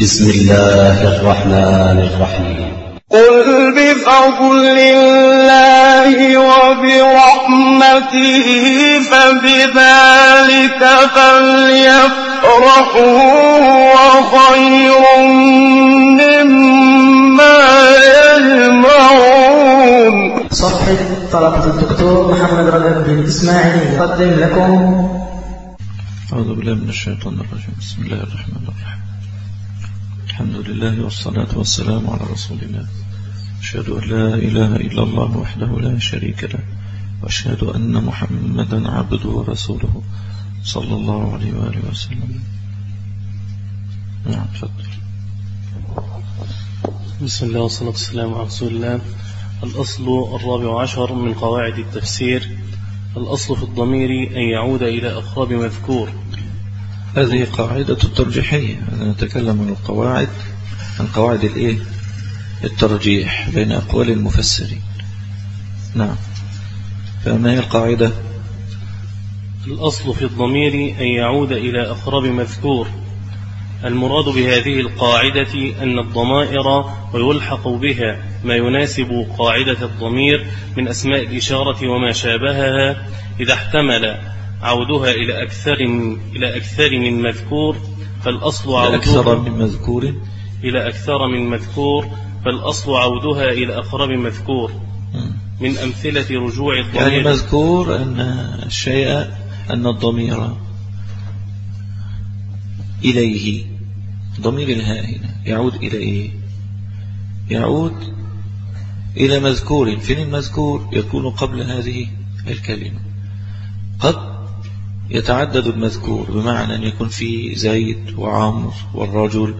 بسم الله الرحمن الرحيم. قل بفضل الله وبرحمته فبذلك فليفرحوا وخير مما يجمعون. صفحة طلبة الدكتور محمد رجب بن إسماعيل. يقدم لكم. أعوذ بالله من الشيطان الرجيم. بسم الله الرحمن الرحيم. الحمد لله والصلاة والسلام على رسول الله أشهد أن لا إله إلا الله وحده لا شريك له وأشهد أن محمدا عبده ورسوله صلى الله عليه وآله وسلم. نعم تفضل. بسم الله والصلاة والسلام على رسول الله. الأصل الرابع عشر من قواعد التفسير. الأصل في الضمير أن يعود إلى أقرب مذكور. هذه قاعدة الترجيحية. أنا نتكلم عن القواعد عن قواعد الإيه؟ الترجيح بين أقوال المفسرين. نعم. فما هي القاعدة؟ الأصل في الضمير أن يعود إلى أقرب مذكور. المراد بهذه القاعدة أن الضمائر ويلحق بها ما يناسب قاعدة الضمير من أسماء الإشارة وما شابهها إذا احتمل عودها إلى أكثر إلى أكثر من مذكور فالأصل عودها أكثر من مذكور. إلى أكثر من مذكور فالأصل عودها إلى أقرب مذكور. من أمثلة رجوع يعني الضمير مذكور أن الشيء أن الضمير إليه. ضمير الهاء هنا. يعود إلى إيه يعود إلى مذكور. فين المذكور؟ يكون قبل هذه الكلمة. قد يتعدد المذكور بمعنى أن يكون في زيد وعمر والرجل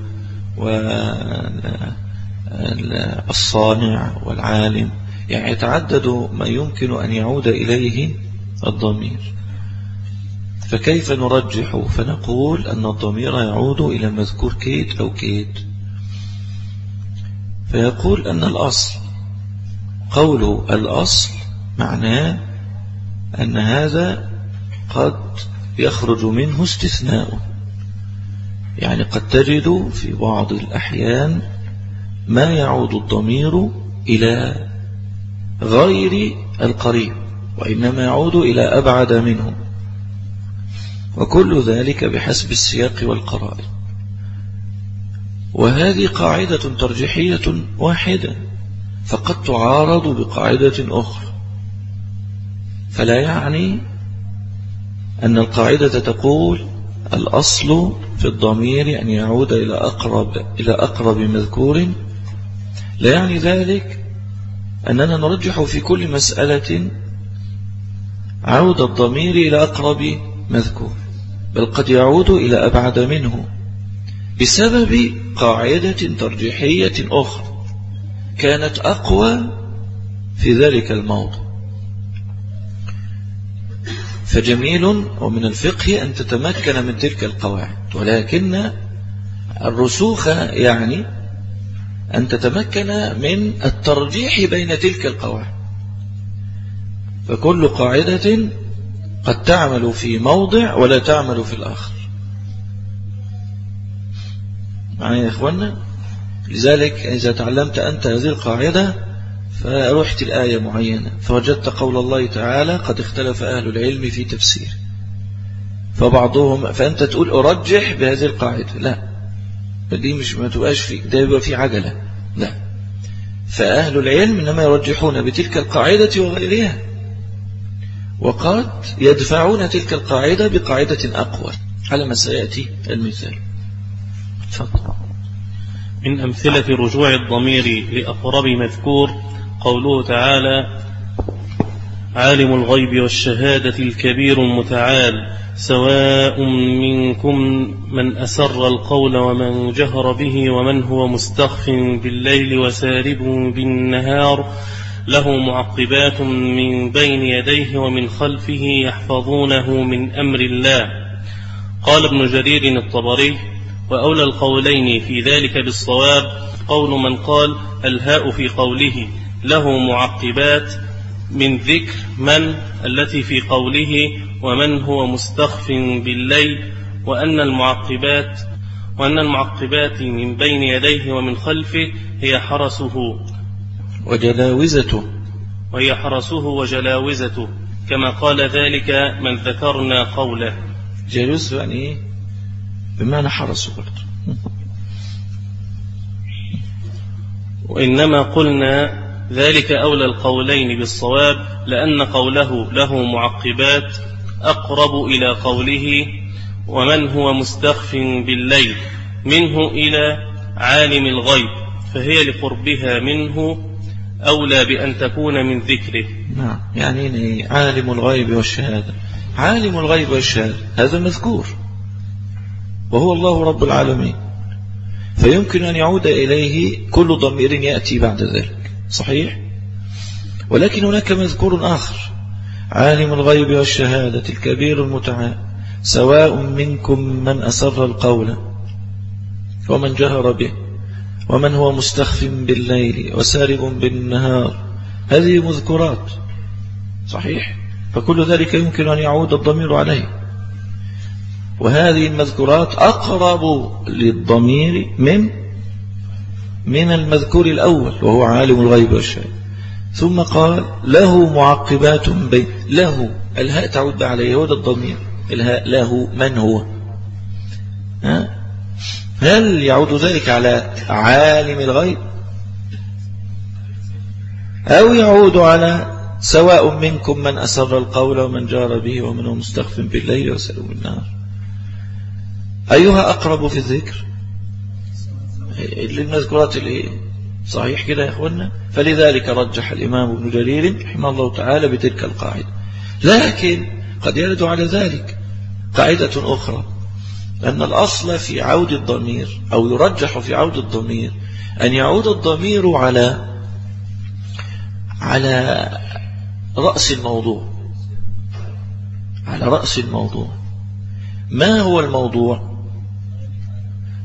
والصانع والعالم. يعني يتعدد ما يمكن أن يعود إليه الضمير. فكيف نرجح فنقول أن الضمير يعود إلى مذكور كيت أو كيت فيقول أن الأصل قول الأصل معناه أن هذا قد يخرج منه استثناء. يعني قد تجد في بعض الأحيان ما يعود الضمير إلى غير القريب وإنما يعود إلى أبعد منه. وكل ذلك بحسب السياق والقرائن. وهذه قاعدة ترجيحية واحدة فقد تعارض بقاعدة أخرى. فلا يعني أن القاعدة تقول الأصل في الضمير أن يعود إلى أقرب, إلى أقرب مذكور. لا يعني ذلك أننا نرجح في كل مسألة عود الضمير إلى أقرب مذكور بل قد يعود إلى أبعد منه بسبب قاعدة ترجيحية أخرى كانت أقوى في ذلك الموضع فجميل ومن الفقه أن تتمكن من تلك القواعد. ولكن الرسوخ يعني أن تتمكن من الترجيح بين تلك القواعد. فكل قاعدة قد تعمل في موضع ولا تعمل في الآخر. معنا يا إخوانا لذلك إذا تعلمت أنت هذه القاعدة فرحت الآية معينة. فوجدت قول الله تعالى قد اختلف أهل العلم في تفسير. فبعضهم فأنت تقول أرجح بهذه القاعدة. لا. دي مش ما تبقاش فيك ده يبقى في عجلة. لا. فأهل العلم إنما يرجحون بتلك القاعدة وغيرها. وقد يدفعون تلك القاعدة بقاعدة أقوى. على ما سيأتي المثال. تفضل. من أمثلة رجوع الضمير لأقرب مذكور قوله تعالى عالم الغيب والشهادة الكبير المتعال سواء منكم من أسر القول ومن جهر به ومن هو مستخف بالليل وسارب بالنهار له معقبات من بين يديه ومن خلفه يحفظونه من أمر الله. قال ابن جرير الطبري وأولى القولين في ذلك بالصواب قول من قال الهاء في قوله. له معقبات من ذكر من التي في قوله ومن هو مستخف بالليل وأن المعقبات وأن المعقبات من بين يديه ومن خلفه هي حرسه. وجلاوزته. وهي حرسه وجلاوزته كما قال ذلك من ذكرنا قوله. جالوس يعني إيه بمعنى حرسه برضه وإنما قلنا ذلك أولى القولين بالصواب لأن قوله له معقبات أقرب إلى قوله ومن هو مستخف بالليل منه إلى عالم الغيب فهي لقربها منه أولى بأن تكون من ذكره. نعم يعني عالم الغيب والشهادة. عالم الغيب والشهادة هذا مذكور. وهو الله رب العالمين. فيمكن أن يعود إليه كل ضمير يأتي بعد ذلك. صحيح؟ ولكن هناك مذكور آخر. عالم الغيب والشهادة الكبير المتعال. سواء منكم من أسر القول ومن جهر به ومن هو مستخف بالليل وسارب بالنهار. هذه مذكرات صحيح؟ فكل ذلك يمكن أن يعود الضمير عليه. وهذه المذكورات أقرب للضمير من من المذكور الأول وهو عالم الغيب والشهادة ثم قال له معقبات بين له الهاء تعود عليه هو الضمير. الهاء له من هو؟ ها؟ هل يعود ذلك على عالم الغيب؟ أو يعود على سواء منكم من أسر القول ومن جار به ومن هو مستخف بالليل وسلم بالنهار أيها أقرب في الذكر؟ للمذكورات الايه صحيح كده يا أخوانا فلذلك رجح الإمام ابن جرير رحمه الله تعالى بتلك القاعدة. لكن قد يرد على ذلك قاعدة أخرى أن الأصل في عود الضمير أو يرجح في عود الضمير أن يعود الضمير على على رأس الموضوع. على رأس الموضوع. ما هو الموضوع؟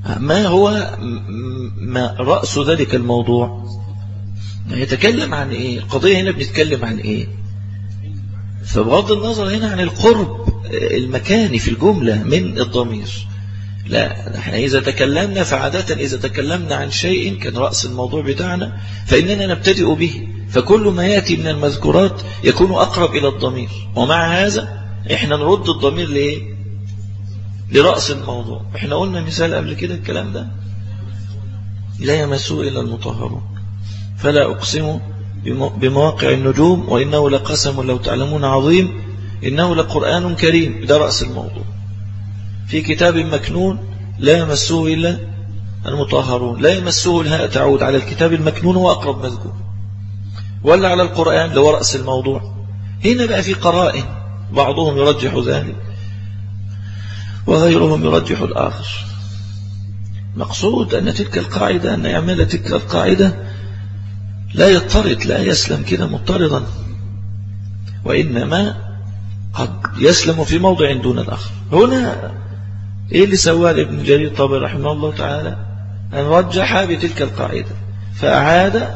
ما هو ما رأس ذلك الموضوع؟ يتكلم عن إيه؟ القضية هنا بنتكلم عن إيه؟ فبغض النظر هنا عن القرب المكاني في الجملة من الضمير. لا إحنا إذا تكلمنا فعادة إذا تكلمنا عن شيء كان رأس الموضوع بتاعنا فإننا نبتدئ به. فكل ما يأتي من المذكورات يكون أقرب إلى الضمير. ومع هذا إحنا نرد الضمير لإيه؟ لرأس الموضوع. إحنا قلنا مثال قبل كده الكلام ده؟ لا يمسه إلا المطهرون. فلا أقسم بمواقع النجوم وإنه لقسم لو تعلمون عظيم إنه لقرآن كريم. ده رأس الموضوع. في كتاب مكنون لا يمسه إلا المطهرون. لا يمسه الهاء تعود على الكتاب المكنون وأقرب مذكور. ولا على القرآن لو رأس الموضوع. هنا بقى في قرائن بعضهم يرجح ذلك. وغيرهم يرجح الآخر. مقصود أن تلك القاعدة أن يعمل تلك القاعدة لا يضطرد لا يسلم كده مضطردا وإنما قد يسلم في موضع دون الآخر. هنا إيه اللي سواه ابن جرير طبعا رحمه الله تعالى؟ أن رجح بتلك القاعدة فأعاد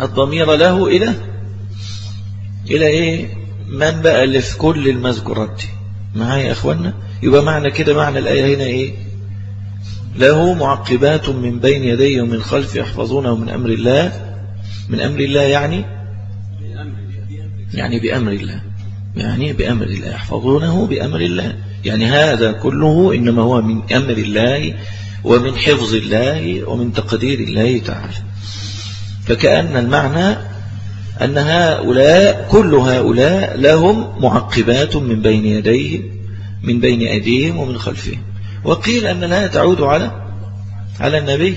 الضمير له إلى إلى إيه؟ من في كل المذكورات دي. معايا يا أخوانا يبقى معنى كده معنى الآية هنا إيه؟ له معقبات من بين يديه ومن خلفه يحفظونه من أمر الله. من أمر الله يعني؟ يعني بأمر الله. يعني بأمر الله. يحفظونه بأمر الله. يعني هذا كله إنما هو من أمر الله ومن حفظ الله ومن تقدير الله تعالى. فكأن المعنى أن هؤلاء كل هؤلاء لهم معقبات من بين يديهم من بين أيديهم ومن خلفهم. وقيل أن الآية تعود على على النبي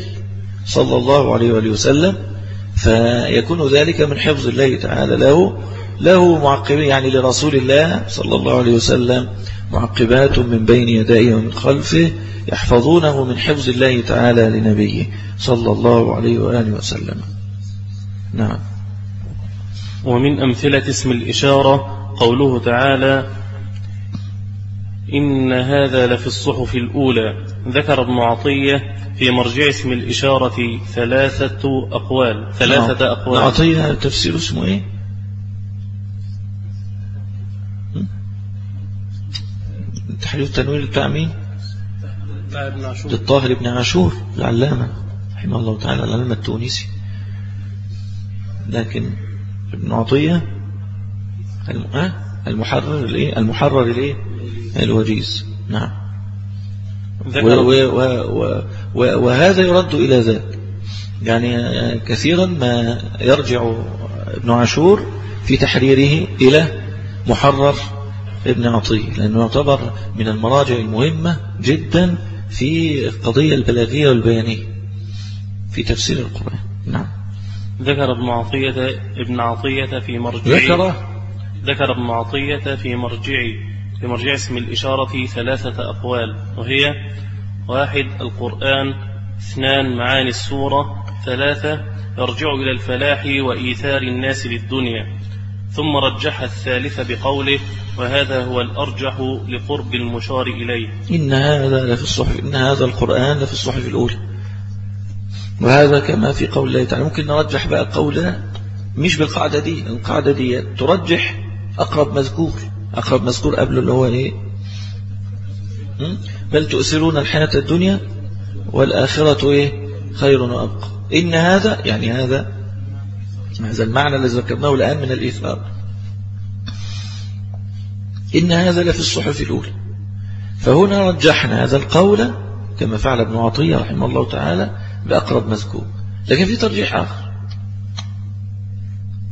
صلى الله عليه وآله وسلم فيكون ذلك من حفظ الله تعالى. له له معقبين يعني لرسول الله صلى الله عليه وسلم معقبات من بين يديه ومن خلفه يحفظونه من حفظ الله تعالى لنبيه صلى الله عليه وآله وسلم. نعم. ومن أمثلة اسم الإشارة قوله تعالى إن هذا لفي الصحف الأولى. ذكر ابن عطية في مرجع اسم الإشارة ثلاثة أقوال. ثلاثة أقوال. عطية تفسير اسمه إيه؟ تحرير التنوير بتاع مين؟ لا ابن عاشور للطاهر بن عاشور العلامة رحمه الله تعالى العلامة التونسي. لكن ابن عطية الم-؟ المحرر الايه المحرر الايه الوجيز. نعم. وهذا يرد إلى ذاك يعني كثيرا ما يرجع ابن عاشور في تحريره إلى محرر ابن عطية لأنه يعتبر من المراجع المهمة جدا في القضية البلاغية والبيانية في تفسير القرآن. نعم. ذكر ابن عطية ابن عطية في مرجع ذكر؟ ذكر ابن عطية في مرجع في مرجع اسم الإشارة ثلاثة أقوال وهي واحد القرآن اثنان معاني السورة ثلاثة يرجع إلى الفلاح وإيثار الناس للدنيا ثم رجح الثالث بقوله وهذا هو الأرجح لقرب المشار إليه. إن هذا لفي الصحف إن هذا القرآن لفي الصحف الأولى. وهذا كما في قول الله تعالى ممكن نرجح بقى قولنا مش بالقاعدة دي القاعدة دي ترجح أقرب مذكور أقرب مذكور قبله اللي هو إيه? بل تؤثرون الحياة الدنيا والآخرة إيه؟ خير وأبقى. إن هذا يعني هذا هذا المعنى الذي ذكرناه الآن من الإثار. إن هذا لفي الصحف الأولى. فهنا رجحنا هذا القول كما فعل ابن عطية رحمه الله تعالى بأقرب مذكور. لكن في ترجيح آخر.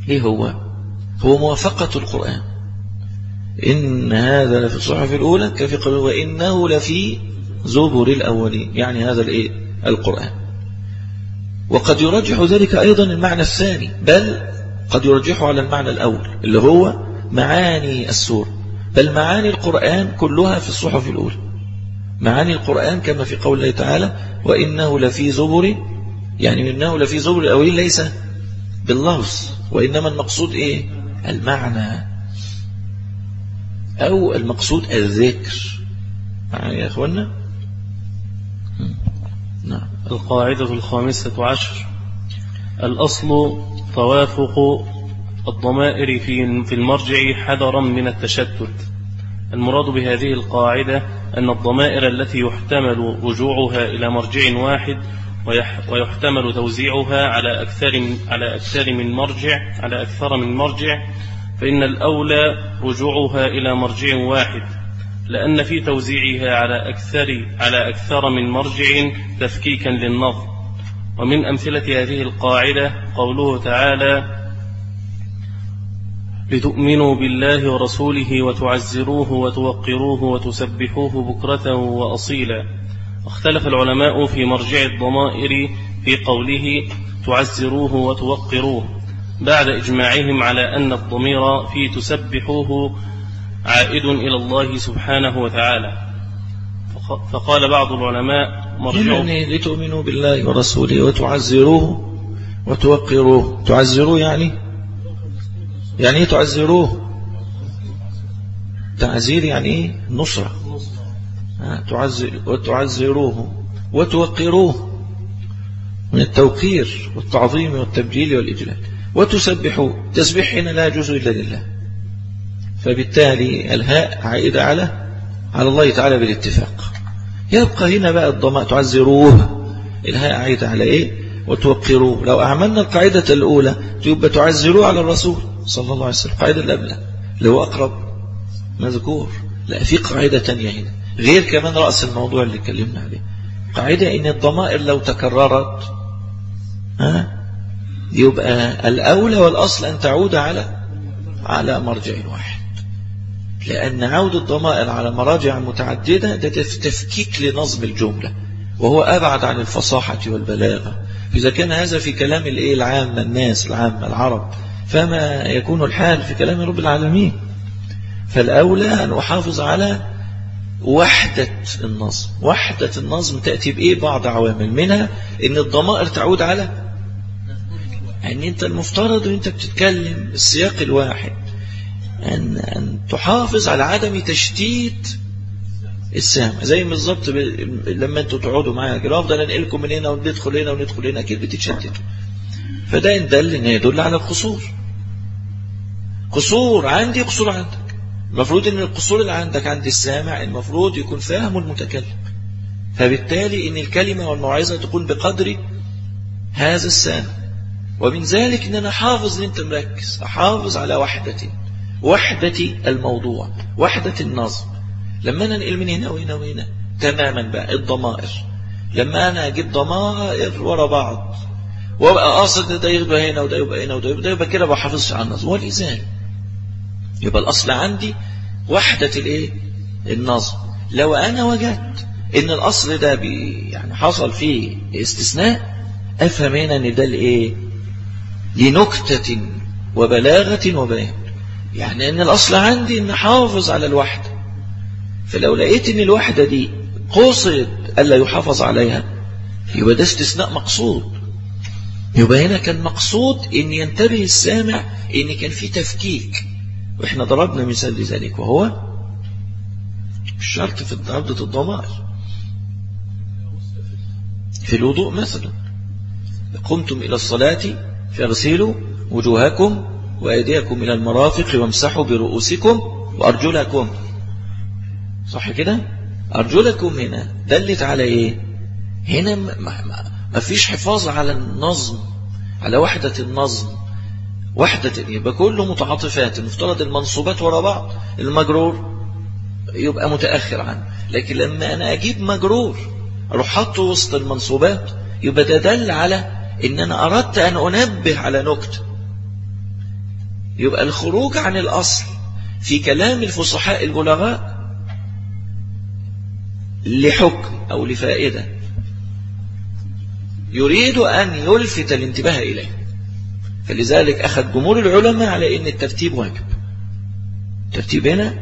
إيه هو؟ هو موافقة القرآن. إن هذا لفي الصحف الأولى كفي قوله وإنه لفي زبر الأولين. يعني هذا الإيه؟ القرآن. وقد يرجح ذلك أيضا المعنى الثاني بل قد يرجحه على المعنى الأول اللي هو معاني السورة بل معاني القرآن كلها في الصحف الأولى. معاني القرآن كما في قول الله تعالى وإنه لفي زبر يعني إنه لفي زبر الأولين ليس باللفظ وإنما المقصود إيه؟ المعنى. أو المقصود الذكر. يا أخوانا نعم. القاعدة الخامسة عشر. الأصل توافق الضمائر في المرجع حذرا من التشتت. المراد بهذه القاعدة أن الضمائر التي يحتمل رجوعها إلى مرجع واحد ويح- ويحتمل توزيعها على أكثر من على أكثر من مرجع على أكثر من مرجع فإن الأولى رجوعها إلى مرجع واحد لأن في توزيعها على أكثر على أكثر من مرجع تفكيكا للنظم ومن أمثلة هذه القاعدة قوله تعالى لتؤمنوا بالله ورسوله وتعزروه وتوقروه وتسبحوه بكرة وأصيلا. اختلف العلماء في مرجع الضمائر في قوله تعزروه وتوقروه بعد إجماعهم على أن الضمير في تسبحوه عائد إلى الله سبحانه وتعالى. فق- فقال بعض العلماء مرجع يعني لتؤمنوا بالله ورسوله وتعزروه وتوقروه. تعزروه يعني؟ يعني إيه تعزروه تعزير يعني إيه؟ نصرة. ها، تعزر وتعزروه وتوقروه من التوقير والتعظيم والتبجيل والإجلال. وتسبحوه تسبيح هنا لا يجوز إلا لله. فبالتالي الهاء عائدة على على الله تعالى بالاتفاق. يبقى هنا بقى الضماء تعزروه الهاء عائدة على إيه؟ وتوقروه. لو أعملنا القاعدة الأولى يبقى تعزروه على الرسول. صلى الله عليه وسلم. القاعدة اللي قبلها اللي هو أقرب مذكور. لا في قاعدة تانية هنا. غير كمان رأس الموضوع اللي اتكلمنا عليه. قاعدة إن الضمائر لو تكررت ها يبقى الأولى والأصل أن تعود على على مرجع واحد. لأن عود الضمائر على مراجع متعددة ده تف- تفكيك لنظم الجملة. وهو أبعد عن الفصاحة والبلاغة. إذا كان هذا في كلام الإيه؟ العامة الناس العامة العرب. فما يكون الحال في كلام رب العالمين. فالأولى أن أحافظ على وحدة النظم. وحدة النظم تأتي بإيه؟ بعض عوامل. منها إن الضمائر تعود على يعني أنت المفترض وأنت بتتكلم السياق الواحد. أن, أن تحافظ على عدم تشتيت السامع زي بالظبط. لما أنتوا تقعدوا معايا كده أفضل أنقلكم من هنا وندخل هنا وندخل هنا أكيد بتتشتتوا. فده ان دل إن يدل على القصور. قصور عندي قصور عندك. المفروض إن القصور اللي عندك عند السامع المفروض يكون فاهم المتكلم. فبالتالي إن الكلمة والموعظة تكون بقدر هذا السامع. ومن ذلك إن أنا حافظ أنت مركز أحافظ على وحدة وحدة الموضوع وحدة النظم لما أنا ننقل من هنا وهنا وهنا تماما بقى الضمائر. لما أنا أجيب ضمائر ورا بعض وابقى قاصد ده يبقى هنا وده يبقى هنا وده يبقى, يبقى كده بحافظش على النظم والإزال يبقى الأصل عندي وحدة الإيه؟ النظم لو أنا وجدت إن الأصل ده بي يعني حصل فيه استثناء أفهم هنا إن ده الإيه؟ لنكتة وبلاغة وبيان. يعني إن الأصل عندي إن حافظ على الوحدة. فلو لقيت إن الوحدة دي قصد ألا يحافظ عليها يبقى ده استثناء مقصود. يبقى هنا كان مقصود إن ينتبه السامع إن كان في تفكيك. وإحنا ضربنا مثال لذلك وهو الشرط في عبدة الضمائر. في الوضوء مثلا قمتم إلى الصلاة فاغسلوا وجوهكم وأيديكم إلى المرافق وامسحوا برؤوسكم وأرجلكم. صح كده؟ أرجلكم هنا دلت على إيه؟ هنا ما, فيش حفاظ على النظم على وحدة النظم. وحدة يبقى كله متعاطفات المفترض المنصوبات ورا بعض المجرور يبقى متأخر عنه. لكن لما أنا أجيب مجرور أروح حطه وسط المنصوبات يبقى ده دل على إن أنا أردت أن أنبه على نكتة. يبقى الخروج عن الأصل في كلام الفصحاء البلغاء لحكم أو لفائدة. يريد أن يلفت الانتباه إليه. فلذلك أخذ جمهور العلماء على أن الترتيب واجب. الترتيب هنا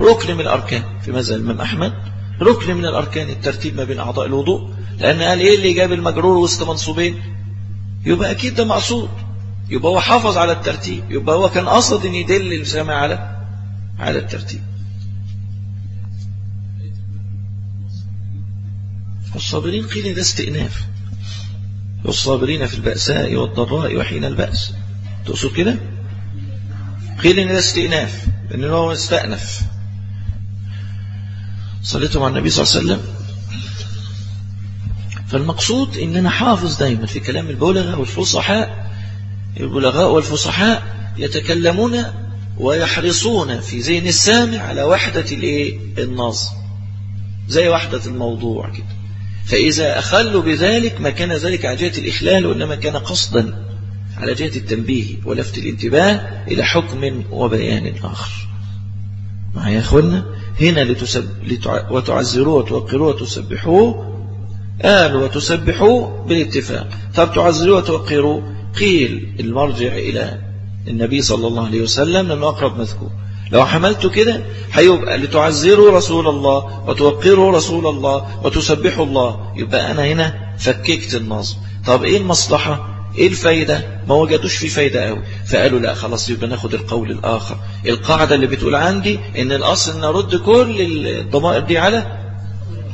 ركن من الأركان في مذهب الإمام أحمد. ركن من الأركان الترتيب ما بين أعضاء الوضوء. لأن قال إيه اللي جاب المجرور وسط منصوبين؟ يبقى أكيد ده مقصود. يبقى هو حافظ على الترتيب. يبقى هو كان قصد أن يدل السامع على على الترتيب. والصابرين قيل ده استئناف. والصابرين في البأساء والضراء وحين البأس. تقصد كده؟ قيل إن ده استئناف إن هو استأنف صليتم على النبي صلى الله عليه وسلم. فالمقصود ان أنا حافظ دايما في كلام البلغاء والفصحاء. البلغاء والفصحاء يتكلمون ويحرصون في ذهن السامع على وحدة النظم زي وحدة الموضوع كده. فإذا أخلوا بذلك ما كان ذلك على جهة الإخلال وإنما كان قصدا على جهة التنبيه ولفت الانتباه إلى حكم وبيان آخر. معي يا أخوانا هنا لتسب... لتع... وتعزروه وتوقروه وتسبحوه قال وتسبحوه بالاتفاق. طب تعزروه وتوقروه. قيل المرجع إلى النبي صلى الله عليه وسلم لأنه أقرب مذكور. لو حملته كده هيبقى لتعزروا رسول الله وتوقروا رسول الله وتسبحوا الله. يبقى أنا هنا فككت النظم. طب إيه المصلحة؟ إيه الفايدة؟ ما وجدوش في فايدة قوي فقالوا لا خلاص يبقى ناخد القول الآخر. القاعدة اللي بتقول عندي إن الأصل نرد كل الضمائر دي على؟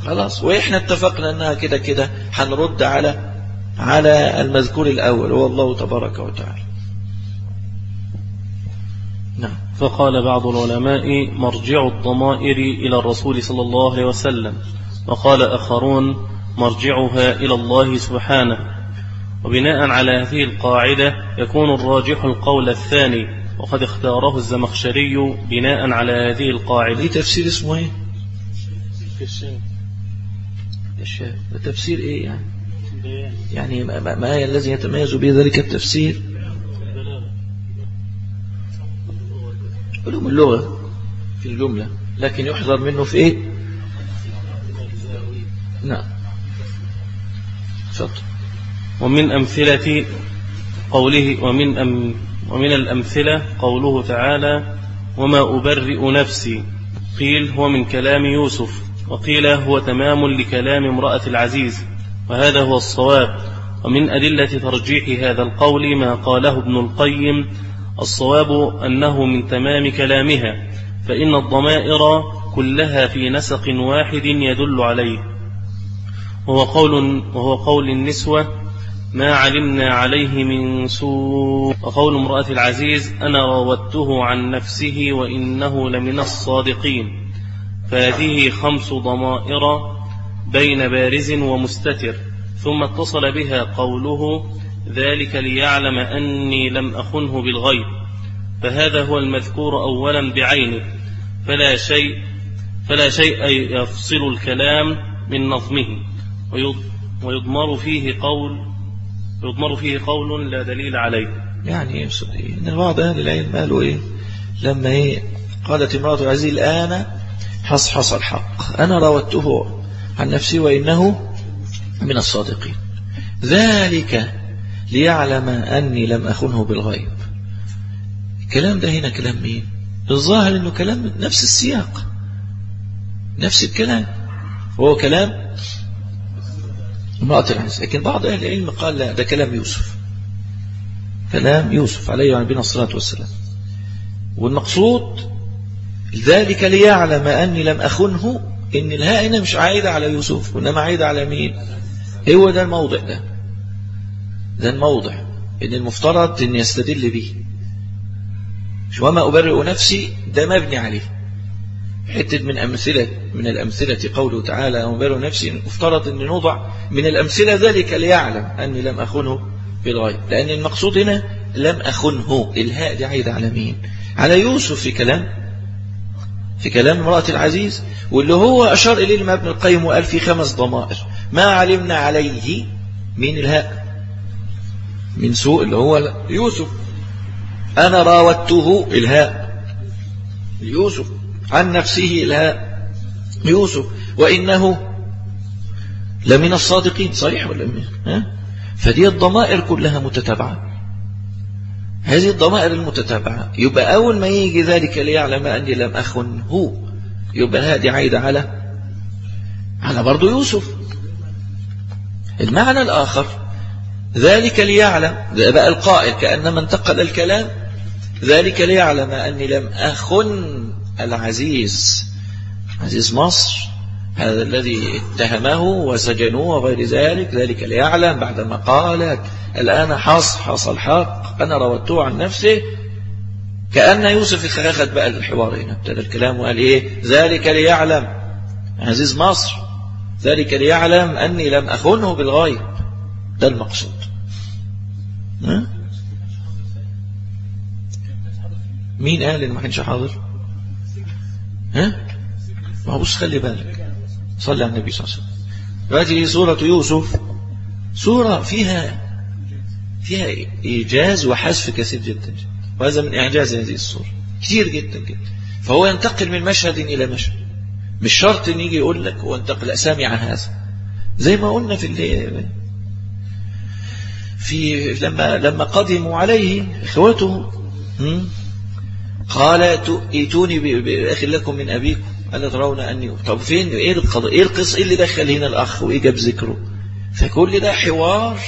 خلاص. وإحنا اتفقنا أنها كده كده هنرد على على المذكور الأول. هو الله تبارك وتعالى. نعم. فقال بعض العلماء مرجع الضمائر إلى الرسول صلى الله عليه وسلم. وقال آخرون مرجعها إلى الله سبحانه. وبناء على هذه القاعدة يكون الراجح القول الثاني. وقد اختاره الزمخشري بناء على هذه القاعدة. ليه تفسير اسمه إيه؟ تفسير إيه يعني؟ يعني ما, ما الذي يتميز به ذلك التفسير؟ علوم اللغة. في الجملة لكن يحذر منه في إيه؟ نعم. تفضل ومن أمثلة قوله ومن أم ومن الأمثلة قوله تعالى وما أبرئ نفسي. قيل هو من كلام يوسف. وقيل هو تمام لكلام امرأة العزيز. وهذا هو الصواب. ومن أدلة ترجيح هذا القول ما قاله ابن القيم الصواب أنه من تمام كلامها فإن الضمائر كلها في نسق واحد يدل عليه. وهو قول, وهو قول النسوة ما علمنا عليه من سوء وقول امرأة العزيز أنا راودته عن نفسه وإنه لمن الصادقين فهذه خمس ضمائر بين بارز ومستتر ثم اتصل بها قوله ذلك ليعلم أني لم أخنه بالغيب فهذا هو المذكور أولا بعينه فلا شيء فلا شيء يفصل الكلام من نظمه. ويضمر فيه قول يضمر فيه قول لا دليل عليه. يعني إن بعض أهل العلم قالوا إيه؟ لما إيه؟ قالت امرأة العزيز الآن حصحص الحق. أنا راودته عن نفسي وإنه من الصادقين. ذلك ليعلم أني لم أخنه بالغيب. الكلام ده هنا كلام مين؟ الظاهر أنه كلام نفس السياق نفس الكلام. هو كلام امرأة العزيز لكن بعض أهل العلم قال لا ده كلام يوسف. كلام يوسف عليه وعلى نبينا الصلاة والسلام والمقصود ذلك ليعلم أني لم أخنه إن الهاء هنا مش عايدة على يوسف وإنما عايدة على مين؟ هو ده الموضع ده. ده الموضع إن المفترض أن يستدل به. وما أبرئ نفسي ده مبني عليه. حتة من أمثلة من الأمثلة قوله تعالى أبرئ نفسي المفترض أن نوضع. من الأمثلة ذلك ليعلم أني لم أخنه بالغيب. لأن المقصود هنا لم أخنه إلهاء دي عايدة على مين على يوسف في كلام في كلام امرأة العزيز واللي هو أشار إليه ابن القيم وقال في خمس ضمائر ما علمنا عليه من إلهاء. من سوء اللي هو يوسف. أنا راودته إلهاء. يوسف. عن نفسه إلهاء. يوسف. وإنه لمن الصادقين. صحيح ولا ها؟ فدي الضمائر كلها متتابعة. هذه الضمائر المتتابعة. يبقى أول ما يجي ذلك ليعلم أني لم أخنه يبقى هذه عايدة على على برضو يوسف. المعنى الآخر. ذلك ليعلم بقى القائل كأنما انتقل الكلام ذلك ليعلم أني لم أخن العزيز عزيز مصر هذا الذي اتهمه وسجنوه وغير ذلك ذلك ليعلم بعدما قالت الآن حص حص الحق أنا روته عن نفسه كأن يوسف أخذ بقى الحوار هنا ابتدى الكلام وقال إيه؟ ذلك ليعلم عزيز مصر ذلك ليعلم أني لم أخنه بالغيب. ده المقصود؟ مين قال إن ما كانش حاضر؟ ها؟ ما هو بص خلي بالك. صلى على النبي صلى الله عليه وسلم. هذه سورة يوسف. سورة فيها فيها إيجاز وحذف كثير جدا وهذا من إعجاز هذه السورة. كثير جدا جدا. فهو ينتقل من مشهد إلى مشهد. مش شرط إن يجي يقول لك هو انتقل أسامي عن هذا. زي ما قلنا في اللي في لما لما قدموا عليه إخوته قال ائتوني بأخ لكم من أبيكم الا ترون اني طب فين إيه القضاء إيه القصة إيه اللي دخل هنا الأخ وإيه جاب ذكره؟ فكل ده حوار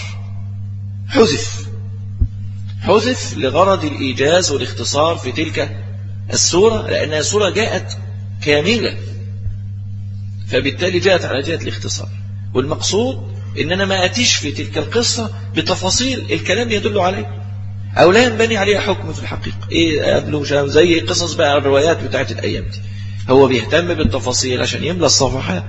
حذف حذف لغرض الإيجاز والاختصار في تلك السورة لأنها سورة جاءت كاملة فبالتالي جاءت على جهة الاختصار والمقصود ان أنا ما أتيش في تلك القصة بتفاصيل. الكلام يدل عليه. أو لا ينبني عليها حكم في الحقيقة. إيه قبله زي قصص بقى الروايات بتاعت الأيام دي. هو بيهتم بالتفاصيل عشان يملى الصفحات.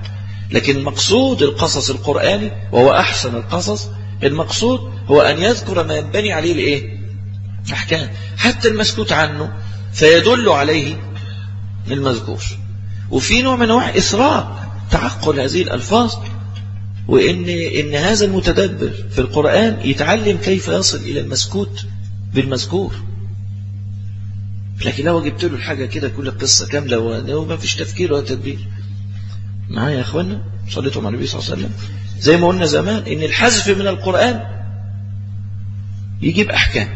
لكن مقصود القصص القرآني وهو أحسن القصص المقصود هو أن يذكر ما ينبني عليه الإيه؟ أحكام. حتى المسكوت عنه فيدل عليه المذكور. وفي نوع من أنواع إسراء تعقل هذه الألفاظ وإن إن هذا المتدبر في القرآن يتعلم كيف يصل إلى المسكوت بالمذكور. لكن لو جبت له الحاجة كده كل القصة كاملة وما فيش تفكير ولا تدبير. معايا يا أخوانا؟ صليتوا مع النبي صلى الله عليه وسلم. زي ما قلنا زمان إن الحذف من القرآن يجيب أحكام.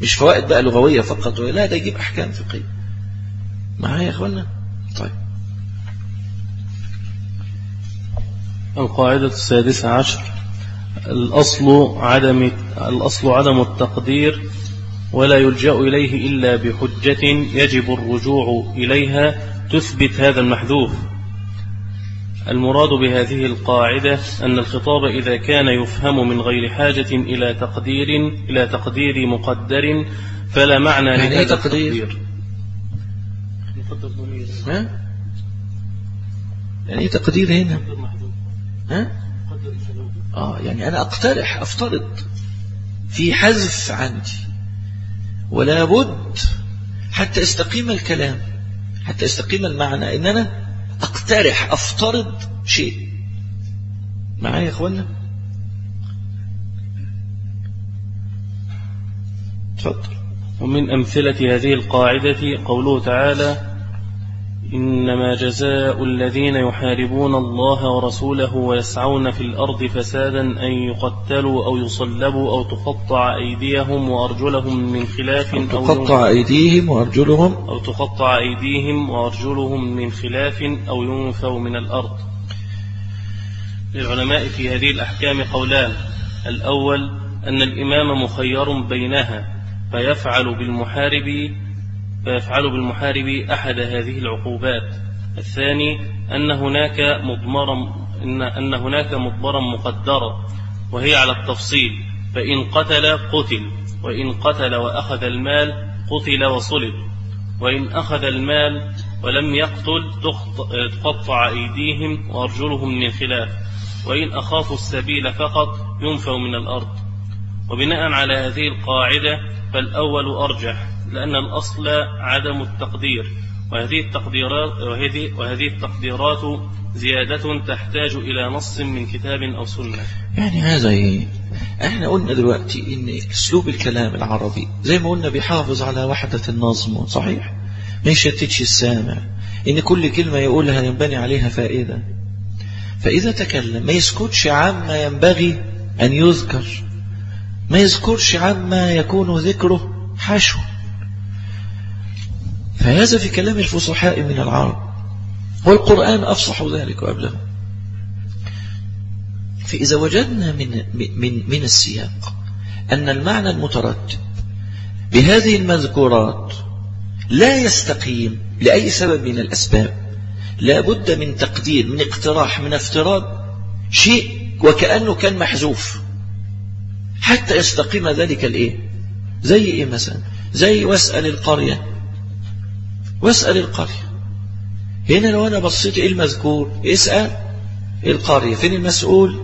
مش فوائد بقى لغوية فقط لا ده يجيب أحكام فقهية. معايا يا أخوانا؟ طيب. القاعدة السادسة عشر الأصل عدم الأصل عدم التقدير ولا يلجأ إليه إلا بحجة يجب الرجوع إليها تثبت هذا المحذوف المراد بهذه القاعدة أن الخطاب إذا كان يفهم من غير حاجة إلى تقدير إلى تقدير مقدر فلا معنى يعني لهذا إيه تقدير؟ التقدير ها؟ يعني إيه تقدير هنا ها؟ آه يعني أنا أقترح أفترض في حذف عندي ولا بد حتى استقيم الكلام حتى استقيم المعنى إن أنا أقترح أفترض شيء. معايا يا إخوانا تفضل. ومن أمثلة هذه القاعدة قوله تعالى إنما جزاء الذين يحاربون الله ورسوله ويسعون في الأرض فسادا أن يقتلوا أو يصلبوا أو تقطع أيديهم وأرجلهم من خلاف أو تقطع أيديهم وأرجلهم. أو تقطع أيديهم وأرجلهم من خلاف أو ينفوا من الأرض. للعلماء في هذه الأحكام قولان. الأول أن الإمام مخير بينها فيفعل بالمحارب فيفعل بالمحارب أحد هذه العقوبات. الثاني أن هناك مضمرا إن, أن هناك مضمرا مقدرا وهي على التفصيل. فإن قتل قتل. وإن قتل وأخذ المال قتل وصلب. وإن أخذ المال ولم يقتل تقطع أيديهم وأرجلهم من خلاف. وإن أخافوا السبيل فقط ينفوا من الأرض. وبناء على هذه القاعدة فالأول أرجح. لأن الأصل عدم التقدير وهذه التقديرات وهذه وهذه التقديرات زيادة تحتاج إلى نص من كتاب أو سنة. يعني هذا إيه؟ إحنا قلنا دلوقتي إن أسلوب الكلام العربي زي ما قلنا بيحافظ على وحدة النظم صحيح ما يشتتش السامع إن كل كلمة يقولها ينبني عليها فائدة فإذا تكلم ما يسكتش عما ينبغي أن يذكر ما يذكرش عما يكون ذكره حشو فهذا في كلام الفصحاء من العرب. والقرآن أفصح ذلك وأبلغ. فإذا وجدنا من, من, من السياق أن المعنى المترتب بهذه المذكورات لا يستقيم لأي سبب من الأسباب. لا بد من تقدير من اقتراح من افتراض شيء وكأنه كان محذوف. حتى يستقيم ذلك الإيه؟ زي إيه مثلا؟ زي واسأل القرية. واسأل القرية. هنا لو أنا بصيت إيه المذكور اسأل القرية. فين المسؤول؟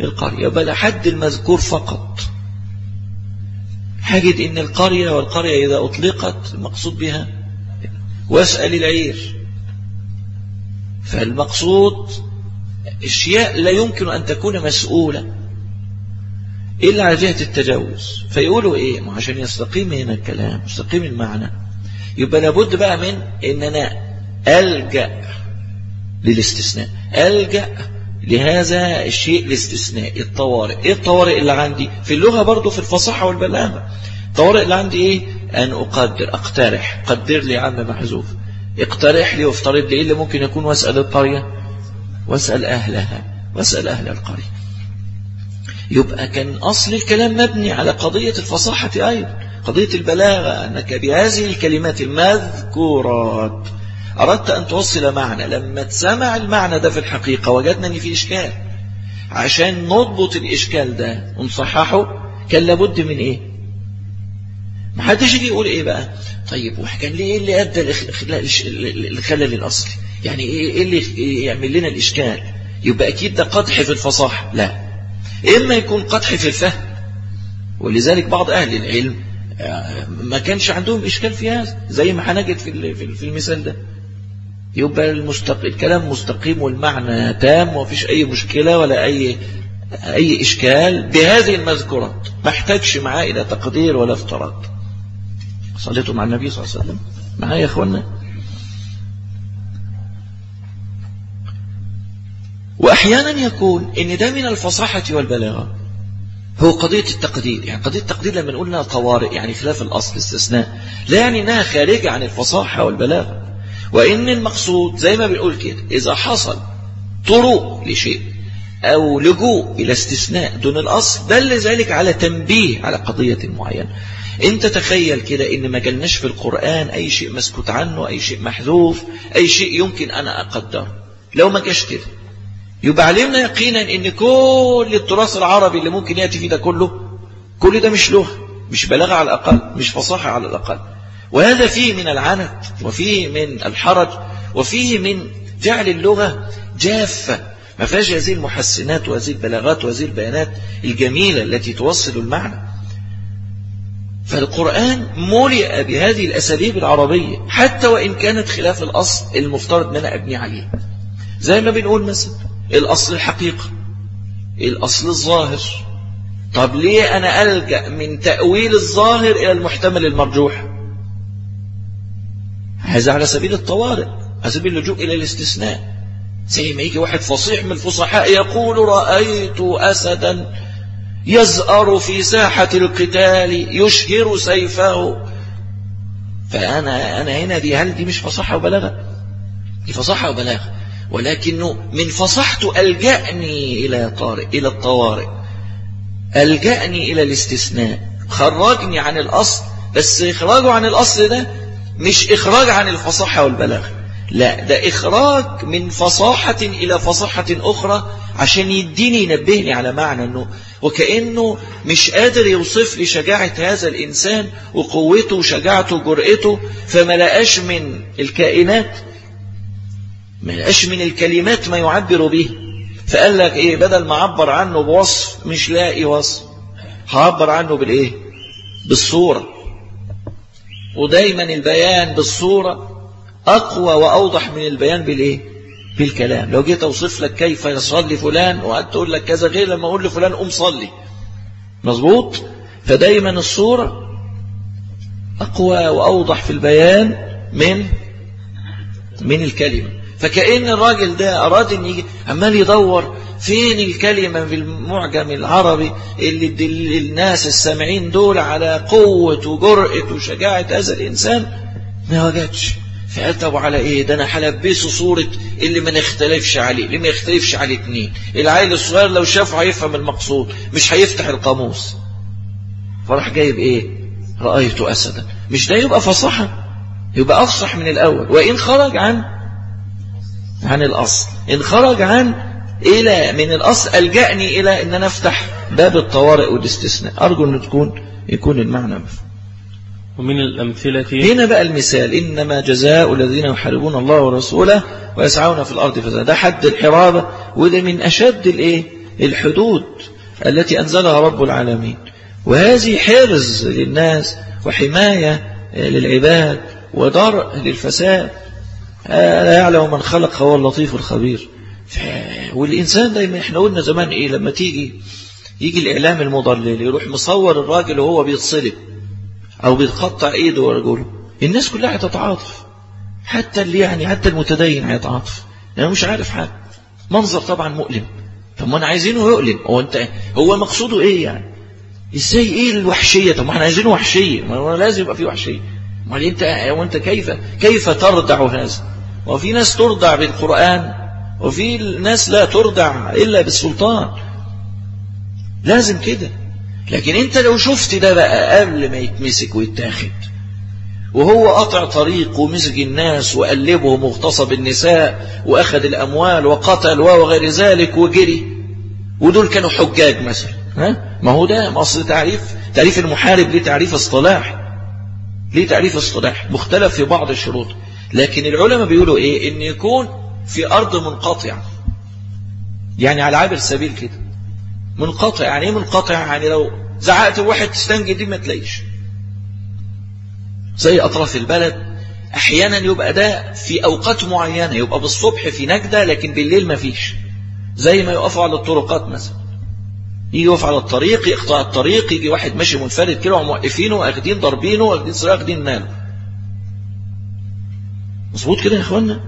القرية. بل حد المذكور فقط. حاجد إن القرية والقرية إذا أطلقت المقصود بها. واسأل العير. فالمقصود أشياء لا يمكن أن تكون مسؤولة إلا على جهة التجاوز. فيقولوا إيه؟ عشان يستقيم هنا الكلام يستقيم المعنى. يبقى لابد بقى من إن أنا ألجأ للاستثناء. ألجأ لهذا الشيء الاستثناء الطوارئ. إيه الطوارئ اللي عندي؟ في اللغة برضو في الفصاحة والبلاغة. الطوارئ اللي عندي إيه؟ أن أقدر أقترح. قدر لي عم محذوف. اقترح لي وافترض لي إيه اللي ممكن يكون؟ واسأل القرية. واسأل أهلها. واسأل أهل القرية. يبقى كان أصل الكلام مبني على قضية الفصاحة أيضا. قضية البلاغة أنك بهذه الكلمات المذكورات أردت أن توصل معنى. لما تسمع المعنى ده في الحقيقة وجدنا أن في إشكال. عشان نضبط الإشكال ده ونصححه كان لابد من إيه؟ ما حدش يجي يقول إيه بقى؟ طيب وكان ليه؟ إيه اللي أدى الخلل الأصلي يعني إيه اللي يعمل لنا الإشكال؟ يبقى أكيد ده قدح في الفصاحة. لا. إما يكون قدح في الفهم ولذلك بعض أهل العلم ما كانش عندهم إشكال في هذا زي ما هنجد في المثال ده. يبقى المستق... الكلام مستقيم والمعنى تام ومفيش أي مشكلة ولا أي أي إشكال بهذه المذكورات. ما احتاجش معاه إلى تقدير ولا افتراض. صليتوا مع النبي صلى الله عليه وسلم. معايا يا أخوانا وأحيانا يكون إن ده من الفصاحة والبلاغة. هو قضية التقدير. يعني قضية التقدير لما نقولنا طوارئ يعني خلاف الأصل استثناء. لا يعني أنها خارجة عن الفصاحة والبلاغة. وإن المقصود زي ما بنقول كده إذا حصل طرق لشيء أو لجوء إلى استثناء دون الأصل دل ذلك على تنبيه على قضية معينة. انت تخيل كده إن ما جالناش في القرآن أي شيء مسكوت عنه أي شيء محذوف أي شيء يمكن أنا أقدره. لو ما جاش كده يبقى علمنا يقينا إن كل التراث العربي اللي ممكن يأتي فيه ده كله كل ده مش لغة مش بلاغة على الأقل مش فصاحة على الأقل. وهذا فيه من العنت وفيه من الحرج وفيه من جعل اللغة جافة. ما فيهاش هذه المحسنات وهذه البلاغات وهذه البيانات الجميلة التي توصل المعنى. فالقرآن ملئ بهذه الأساليب العربية حتى وإن كانت خلاف الأصل المفترض أنا أبني عليه. زي ما بنقول مثلا الأصل الحقيقة الأصل الظاهر. طب ليه أنا ألجأ من تأويل الظاهر إلى المحتمل المرجوح؟ هذا على سبيل الطوارئ على سبيل اللجوء إلى الاستثناء. زي ما يجي واحد فصيح من الفصحاء يقول رأيت أسدا يزأر في ساحة القتال يشهر سيفه. فأنا أنا هنا دي هل دي مش فصاحة وبلاغة؟ دي فصاحة وبلاغة. ولكنه من فصحته ألجأني إلى طارئ إلى الطوارئ. ألجأني إلى الاستثناء. خرجني عن الأصل بس إخراجه عن الأصل ده مش إخراج عن الفصاحة والبلاغة لا ده إخراج من فصاحة إلى فصاحة أخرى عشان يديني ينبهني على معنى أنه وكأنه مش قادر يوصف لي شجاعة هذا الإنسان وقوته وشجاعته وجرأته فما لقاش من الكائنات ما لقاش من الكلمات ما يعبر به. فقال لك إيه؟ بدل ما عبر عنه بوصف مش لاقي وصف. هعبر عنه بالإيه؟ بالصورة. ودايما البيان بالصورة أقوى وأوضح من البيان بالإيه؟ بالكلام. لو جيت أوصف لك كيف يصلي فلان وقعدت أقول لك كذا غير لما أقول لفلان قوم صلي. مظبوط؟ فدايما الصورة أقوى وأوضح في البيان من من الكلمة. فكأن الراجل ده أراد أن يجي عمال يدور فين الكلمة في المعجم العربي اللي الناس السامعين دول على قوة وجرأة وشجاعة هذا الإنسان؟ ما وجدش. فقال طب على إيه؟ ده أنا هلبسه صورة اللي ما نختلفش عليه اللي ما يختلفش عليه اتنين. العيل الصغير لو شافه هيفهم المقصود مش هيفتح القاموس. فراح جايب إيه؟ رأيت أسدا. مش ده يبقى فصحة يبقى أفصح من الأول. وإن خرج عن عن الأصل. إن خرج عن إلى من الأصل ألجأني إلى أن أنا أفتح باب الطوارئ والاستثناء. أرجو أن تكون يكون المعنى مفهوم. ومن الأمثلة هنا بقى المثال. إنما جزاء الذين يحاربون الله ورسوله ويسعون في الأرض فسادا. ده حد الحرابة وده من أشد الإيه؟ الحدود التي أنزلها رب العالمين. وهذه حرز للناس وحماية للعباد ودرء للفساد. لا يعلم من خلق هو اللطيف الخبير. والإنسان دايما إحنا قلنا زمان إيه لما تيجي يجي الإعلام المضلل يروح مصور الراجل وهو بيتصلب أو بيتقطع إيده ورجله الناس كلها هتتعاطف. حتى اللي يعني حتى المتدين هيتعاطف. لأنه مش عارف حاجة منظر طبعا مؤلم. طب ما أنا عايزينه يؤلم. هو أنت هو مقصوده إيه يعني؟ إزاي إيه الوحشية؟ طب ما إحنا عايزينه وحشية. ما لازم يبقى فيه وحشية. أمال أنت وأنت كيف كيف تردع هذا؟ وفي ناس تردع بالقرآن وفي ناس لا تردع إلا بالسلطان. لازم كده. لكن أنت لو شفت ده بقى قبل ما يتمسك ويتاخد وهو قطع طريق ومسك الناس وقلبهم واغتصب النساء وأخذ الأموال وقتل وغير ذلك وجري. ودول كانوا حجاج مثلا. ها؟ ما هو ده أصل تعريف تعريف المحارب ليه تعريف اصطلاح. ليه تعريف اصطلاح. مختلف في بعض الشروط. لكن العلماء بيقولوا إيه؟ إن يكون في أرض منقطعة. يعني على عابر سبيل كده. منقطع. يعني إيه منقطع؟ يعني لو زعقت واحد تستنجد دي ما تلاقيش. زي أطراف البلد. أحيانا يبقى ده في أوقات معينة. يبقى بالصبح في نجدة لكن بالليل ما فيش. زي ما يقفوا على الطرقات مثلا. يجي يقف على الطريق يقطع الطريق يجي واحد ماشي منفرد كده وموقفينه واخدين ضاربينه واخدين سلاح واخدين ماله. مظبوط كده يا اخوانا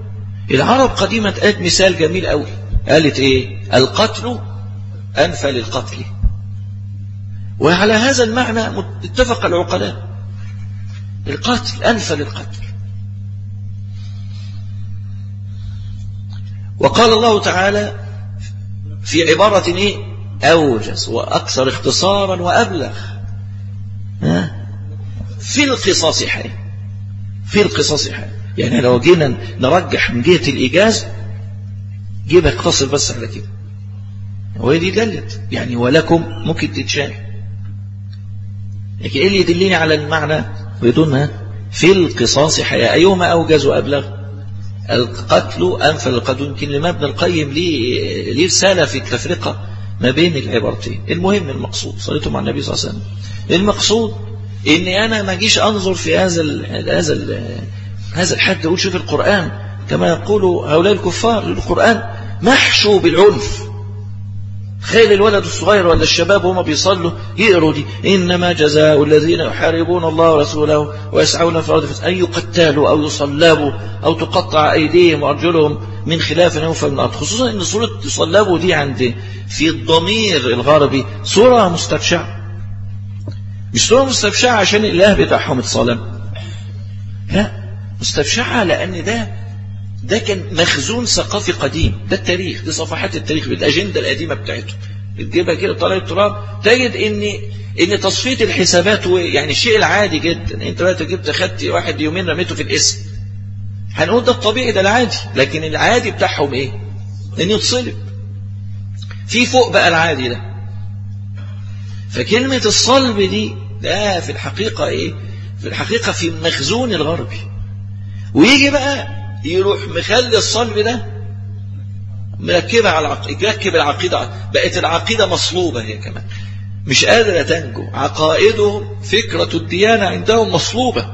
العرب قديمة قالت مثال جميل قوي قالت إيه؟ القتل أنفى للقتل وعلى هذا المعنى اتفق العقلاء. القتل أنفى للقتل وقال الله تعالى في عبارة إيه؟ أوجز وأكثر اختصارا وأبلغ. في القصاص حي. في القصاص حي. يعني لو جينا نرجح من جهة الإيجاز جيبها اقتصر بس على كده. وهي دي دلت. يعني ولكم ممكن تتشال. لكن إيه اللي يدلني على المعنى؟ بدونها في القصاص حياة أيهما أوجز وأبلغ؟ القتل أنفل القتل يمكن لما ابن القيم ليه, ليه رسالة في التفرقة ما بين العبارتين المهم المقصود. صليته مع النبي صلى الله عليه وسلم. المقصود إني أنا ما اجيش أنظر في هذا هذا هذا الحد أقول شوف القرآن كما يقول هؤلاء الكفار القرآن محشو بالعنف. خيل الولد الصغير ولا الشباب وهم بيصلوا. يقروا دي إنما جزاء الذين يحاربون الله ورسوله ويسعون في الأرض أن يقتلوا أو يصلبوا أو تقطع أيديهم وأرجلهم من خلاف ينفى من الأرض خصوصا أن صورة يصلبوا دي عند في الضمير الغربي صورة مستبشعة. مش صورة مستبشعة عشان الإله بتاعهم اتصلب. لا. مستبشعة لأن ده ده كان مخزون ثقافي قديم. ده التاريخ دي صفحات التاريخ بالأجندة القديمة بتاعته تجيبها كده طالع التراب تجد إن إن تصفية الحسابات يعني الشيء العادي جدا. أنت دلوقتي جبت خدت واحد يومين رميته في الاسم هنقول ده الطبيعي ده العادي. لكن العادي بتاعهم إيه؟ إن يتصلب. في فوق بقى العادي ده. فكلمة الصلب دي ده في الحقيقة إيه؟ في الحقيقة في المخزون الغربي. ويجي بقى يروح مخلي الصلب ده مركبها على العقيدة يركب العقيدة. بقت العقيدة مصلوبة هي كمان. مش قادرة تنجو. عقائدهم فكرة الديانة عندهم مصلوبة.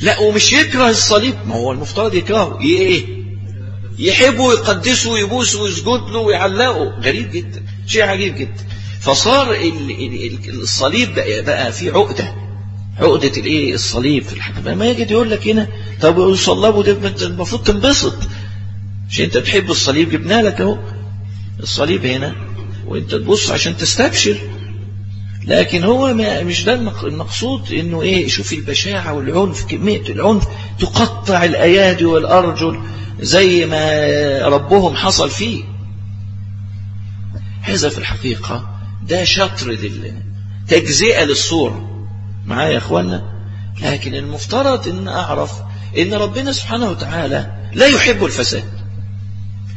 لا ومش يكره الصليب. ما هو المفترض يكرهه. إيه؟ يحبوا يقدسوا ويبوسوا ويسجد له ويعلقوا. غريب جدا. شيء عجيب جدا. فصار الصليب بقى, بقى فيه عقدة. عقدة الايه؟ الصليب في الحكم ما يجد يقول لك هنا طب يصلبوا ده المفروض تنبسط. مش انت تحب الصليب؟ جبنا لك اهو. الصليب هنا. وانت تبص عشان تستبشر. لكن هو مش ده المقصود انه إيه؟ شوف البشاعة والعنف كمية العنف تقطع الأيادي والأرجل زي ما ربهم حصل فيه. هذا في الحقيقة ده شطر تجزئة للصورة. معايا يا اخوانا لكن المفترض إن أعرف إن ربنا سبحانه وتعالى لا يحب الفساد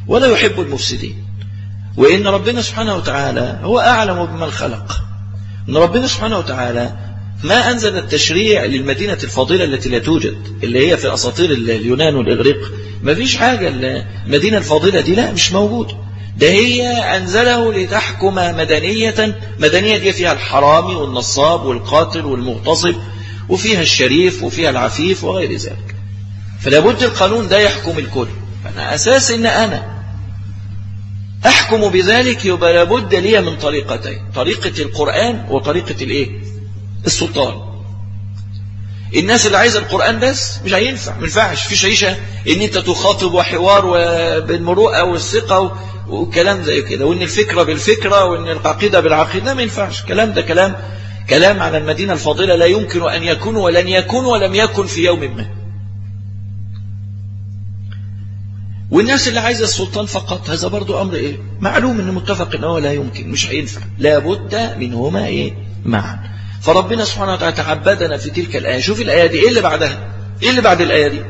ولا يحب المفسدين. وإن ربنا سبحانه وتعالى هو أعلم بمن خلق. إن ربنا سبحانه وتعالى ما أنزل التشريع للمدينة الفاضلة التي لا توجد اللي هي في أساطير اليونان والإغريق. ما فيش حاجة المدينة الفاضلة دي لا مش موجودة ده هي أنزله لتحكم مدنية مدنية دي فيها الحرامي والنصاب والقاتل والمغتصب وفيها الشريف وفيها العفيف وغير ذلك. فلا بد القانون ده يحكم الكل. فأنا أساس إن أنا أحكم بذلك يبقى لابد لي من طريقتين طريقة القرآن وطريقة الإيه؟ السلطان. الناس اللي عايزة القرآن بس مش هينفع ما ينفعش. فيش عيشة إن أنت تخاطب وحوار بالمروءة والثقة وكلام زي كده وإن الفكرة بالفكرة وإن العقيدة بالعقيدة ما ينفعش. كلام ده كلام كلام على المدينة الفاضلة لا يمكن أن يكون ولن يكون ولم يكن في يوم ما. والناس اللي عايزة السلطان فقط هذا برضو أمر إيه؟ معلوم أنه متفق أنه لا يمكن مش هينفع. لابد منهما إيه؟ معا. فربنا سبحانه وتعالى تعبدنا في تلك الآية. شوف الآية دي إيه اللي بعدها؟ إيه اللي بعد الآية دي؟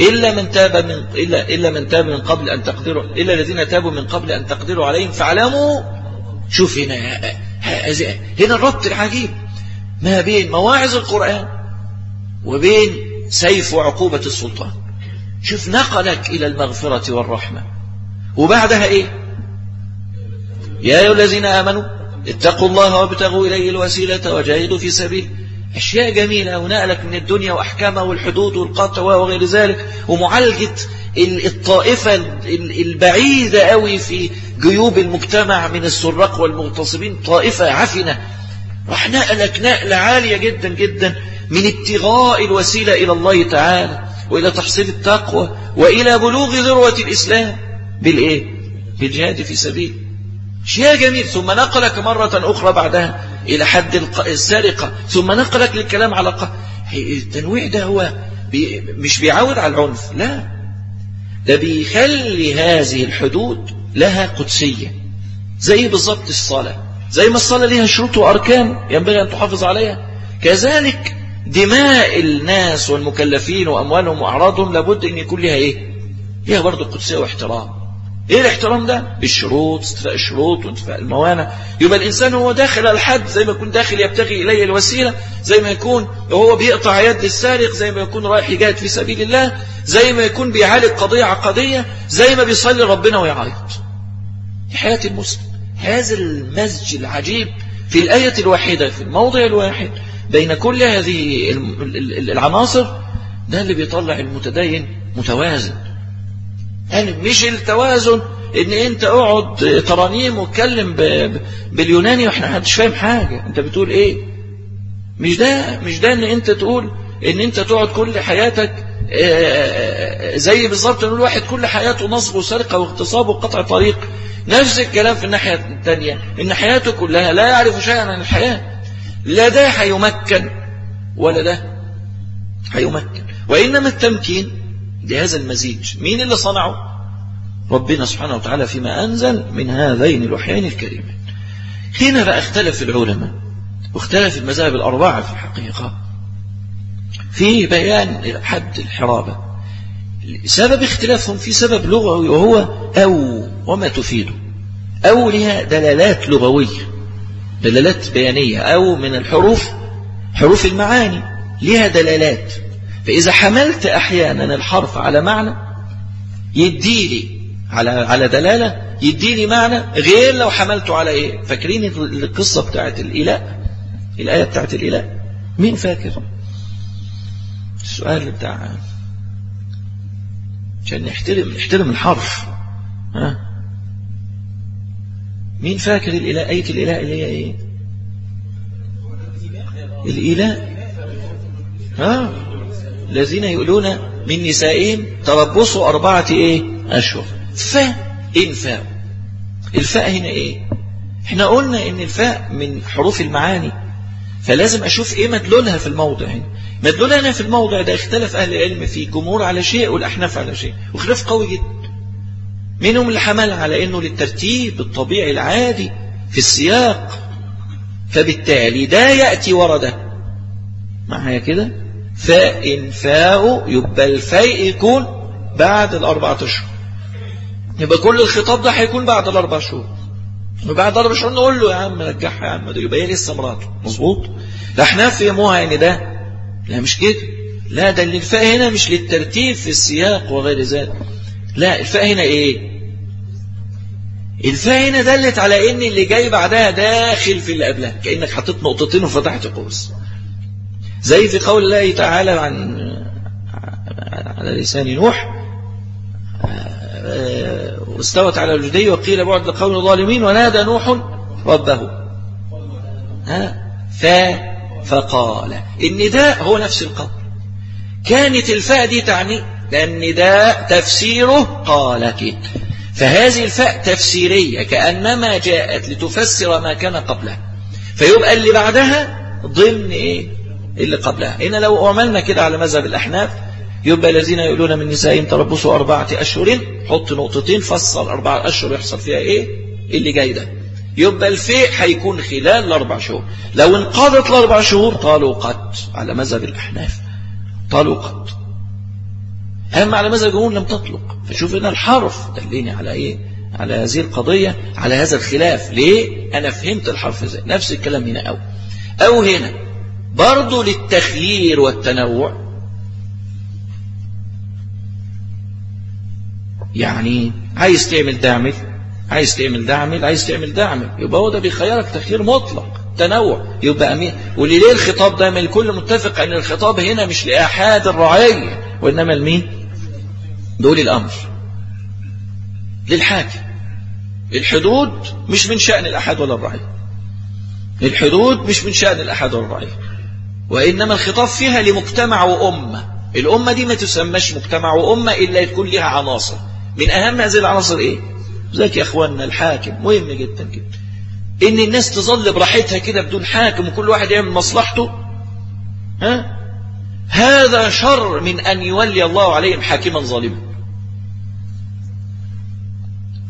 إلا من تاب من إلا إلا من تاب من قبل أن تقدروا إلا الذين تابوا من قبل أن تقدروا عليهم فاعلموا شوف هنا هنا الربط العجيب ما بين مواعظ القرآن وبين سيف وعقوبة السلطان. شوف نقلك إلى المغفرة والرحمة. وبعدها إيه؟ يا أيها الذين آمنوا اتقوا الله وابتغوا إليه الوسيلة وجاهدوا في سبيله. أشياء جميلة ونقلك من الدنيا وأحكامها والحدود والقطع وغير ذلك ومعالجة الطائفة البعيدة قوي في جيوب المجتمع من السراق والمغتصبين طائفة عفنة. راح نقلك نقلة عالية جدا جدا من ابتغاء الوسيلة إلى الله تعالى وإلى تحصيل التقوى وإلى بلوغ ذروة الإسلام. بالإيه؟ بالجهاد في سبيل. شيء جميل ثم نقلك مرة أخرى بعدها. إلى حد السرقة ثم نقلك للكلام على ق... التنويع ده هو بي... مش بيعود على العنف لا. ده بيخلي هذه الحدود لها قدسية. زي بالضبط الصلاة. زي ما الصلاة لها شروط وأركان ينبغي أن تحافظ عليها. كذلك دماء الناس والمكلفين وأموالهم وأعراضهم لابد أن يكون لها إيه؟ لها برضه قدسية واحترام. إيه الاحترام ده؟ بالشروط استفاء الشروط وانتفاء الموانع. يبقى الإنسان هو داخل الحد زي ما يكون داخل يبتغي إليه الوسيلة زي ما يكون وهو بيقطع يد السارق زي ما يكون رايح يجاهد في سبيل الله زي ما يكون بيعالج قضية عقدية زي ما بيصلي ربنا ويعيط. حياة المسلم هذا المزج العجيب في الآية الواحده في الموضع الواحد بين كل هذه العناصر ده اللي بيطلع المتدين متوازن. يعني مش التوازن ان انت اقعد ترانيم واتكلم باليوناني وإحنا محدش فاهم حاجة. انت بتقول إيه؟ مش ده مش ده ان انت تقول ان انت تقعد كل حياتك زي بالظبط ان الواحد كل حياته نصب وسرقة واغتصاب وقطع طريق. نفس الكلام في الناحية الثانية إن حياته كلها لا يعرف شيئا عن الحياة. لا ده هيمكن ولا ده هيمكن. وإنما التمكين لهذا المزيج. مين اللي صنعه؟ ربنا سبحانه وتعالى فيما أنزل من هذين الوحيين الكريمين. هنا بقى اختلف العلماء واختلف المذاهب الأربعة في الحقيقة. في بيان حد الحرابة. سبب اختلافهم في سبب لغوي وهو أو وما تفيده. أو لها دلالات لغوية دلالات بيانية. أو من الحروف حروف المعاني لها دلالات. فإذا حملت أحيانا الحرف على معنى يديلي على على دلالة يديني معنى غير لو حملته على إيه؟ فاكرين القصة بتاعت الإله؟ الآية بتاعت الإله؟ مين فاكر؟ السؤال بتاع عشان نحترم نحترم الحرف. ها؟ مين فاكر الإله؟ آية الإله اللي هي إيه؟ الإله؟ ها؟ الذين يقولون من نسائهم تربصوا أربعة إيه؟ أشهر. فإنفاء الفاء هنا إيه؟ إحنا قلنا إن الفاء من حروف المعاني فلازم أشوف إيه مدلولها في الموضع هنا. مدلولها هنا في الموضع ده اختلف أهل العلم فيه جمهور على شيء والأحناف على شيء وخلاف قوي جدا. منهم اللي حمل على أنه للترتيب الطبيعي العادي في السياق فبالتالي ده يأتي ورده. معايا كده؟ فإن فاء يبقى الفيء يكون بعد الأربعة أشهر. يبقى كل الخطاب ده هيكون بعد الأربع شهور. وبعد أربع شهور نقول له يا عم رجعها يا عم ده يبقى هي لسه مراته. مظبوط؟ الأحناف فهموها يعني ده. لا مش كده. لا ده اللي الفاء هنا مش للترتيب في السياق وغير ذلك. لا الفاء هنا إيه؟ الفاء هنا دلت على إن اللي جاي بعدها داخل في اللي قبلها كأنك حطيت نقطتين وفتحت قوس. زي في قول الله تعالى عن على لسان نوح واستوت على الجدي وقيل بعد لقوم الظالمين ونادى نوح ربه. ها؟ ف فقال. النداء هو نفس القول. كانت الفاء دي تعني النداء تفسيره قال كده فهذه الفاء تفسيرية كأنما جاءت لتفسر ما كان قبلها. فيبقى اللي بعدها ضمن إيه؟ اللي قبلها. هنا لو عملنا كده على مذهب الأحناف يبقى الذين يقولون من نسائهم تربصوا أربعة أشهر حط نقطتين فصل أربعة أشهر يحصل فيها إيه؟ اللي جاي ده. يبقى الفيء هيكون خلال الأربع شهور. لو انقضت الأربع شهور قالوا قد على مذهب الأحناف. قالوا قد أما على مذهب الجمهور لم تطلق. فشوف هنا الحرف دلني على إيه؟ على هذه القضية على هذا الخلاف. ليه؟ أنا فهمت الحرف إزاي. نفس الكلام هنا أو. أو هنا. برضو للتخيير والتنوع. يعني عايز تعمل ده اعمل عايز تعمل ده اعمل عايز تعمل ده اعمل. يبقى هو ده بيخيرك تخيير مطلق تنوع. يبقى أمين واللي ليه الخطاب ده من الكل متفق أن الخطاب هنا مش لأحد الرعية وإنما لمين؟ دول الأمر. للحاكم. الحدود مش من شأن الأحد ولا الرعية الحدود مش من شأن الأحد ولا الرعية وإنما الخطاب فيها لمجتمع وأمة. الأمة دي ما تسمىش مجتمع وأمة إلا يكون لها عناصر. من أهم هذه العناصر إيه؟ ذاك يا أخواننا الحاكم. مهم جدا جدا. إن الناس تظل براحتها كده بدون حاكم وكل واحد يعمل مصلحته ها؟ هذا شر من أن يولي الله عليهم حاكما ظالما.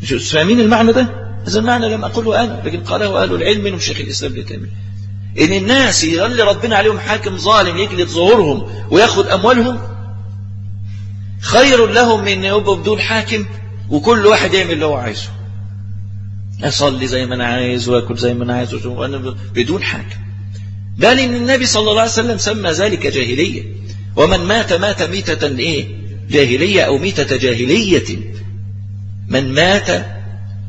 مش فاهمين المعنى ده؟ هذا المعنى لم أقوله أنا لكن قاله أهل العلم منهم شيخ الإسلام ابن إن الناس يولي ربنا عليهم حاكم ظالم يجلد ظهورهم وياخد أموالهم خير لهم من يبقوا بدون حاكم وكل واحد يعمل اللي هو عايزه. أصلي زي ما أنا عايز وأكل زي ما أنا عايز وأنا بدون حاجة بل إن النبي صلى الله عليه وسلم سمى ذلك جاهلية. ومن مات مات ميتة إيه؟ جاهلية أو ميتة جاهلية. من مات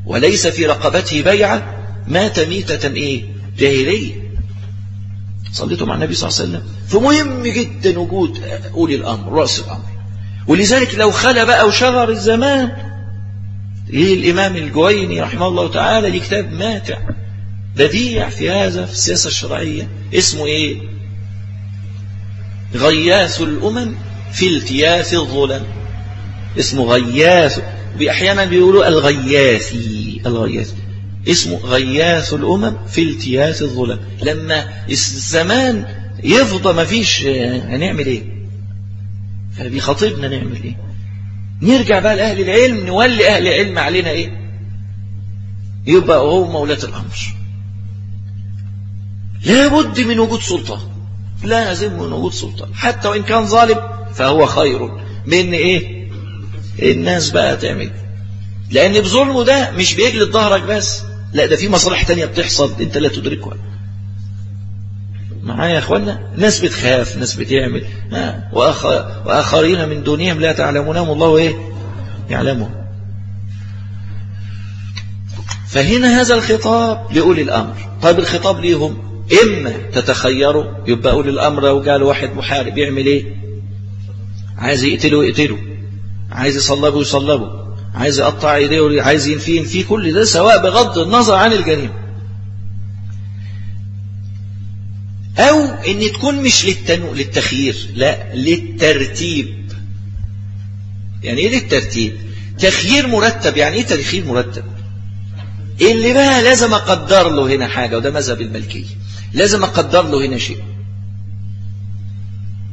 وليس في رقبته بيعة مات ميتة إيه؟ جاهلية. صليتوا مع النبي صلى الله عليه وسلم. فمهم جدا وجود أولي الأمر رأس الأمر. ولذلك لو خلى بقى وشغر الزمان ليه الإمام الجويني رحمه الله تعالى ليه كتاب ماتع بديع في هذا في السياسة الشرعية اسمه إيه؟ غياث الأمم في التياث الظلم. اسمه غياث. أحيانا بيقولوا الغياثي الغياثي. اسمه غياث الأمم في التياث الظلم. لما الزمان يفضى ما فيش هنعمل إيه؟ فبيخاطبنا نعمل إيه؟ نرجع بقى لأهل العلم نولي أهل العلم علينا إيه؟ يبقى هو مولاة الأمر. لابد من وجود سلطان لازم من وجود سلطان حتى وإن كان ظالم فهو خير من إيه؟ الناس بقى تعمل. لأن بظلمه ده مش بيجلد ظهرك بس. لا ده في مصالح تانية بتحصل انت لا تدركها. معايا يا اخوانا؟ ناس بتخاف ناس بتعمل. ها؟ وآخر وآخرين من دونهم لا تعلمونهم الله إيه؟ يعلمهم فهنا هذا الخطاب لأولي الأمر. طيب الخطاب ليهم إما تتخيروا يبقى أولي الأمر لو قال واحد محارب يعمل إيه؟ عايز يقتله يقتله. عايز يصلبه يصلبه. عايز يقطع ايديه عايز ينفيه ينفيه كل ده سواء بغض النظر عن الجريمة. أو إن تكون مش للتنو... للتخيير لا للترتيب. يعني إيه للترتيب؟ تخيير مرتب. يعني إيه تخيير مرتب؟ اللي بقى لازم أقدر له هنا حاجة وده مذهب الملكية. لازم أقدر له هنا شيء.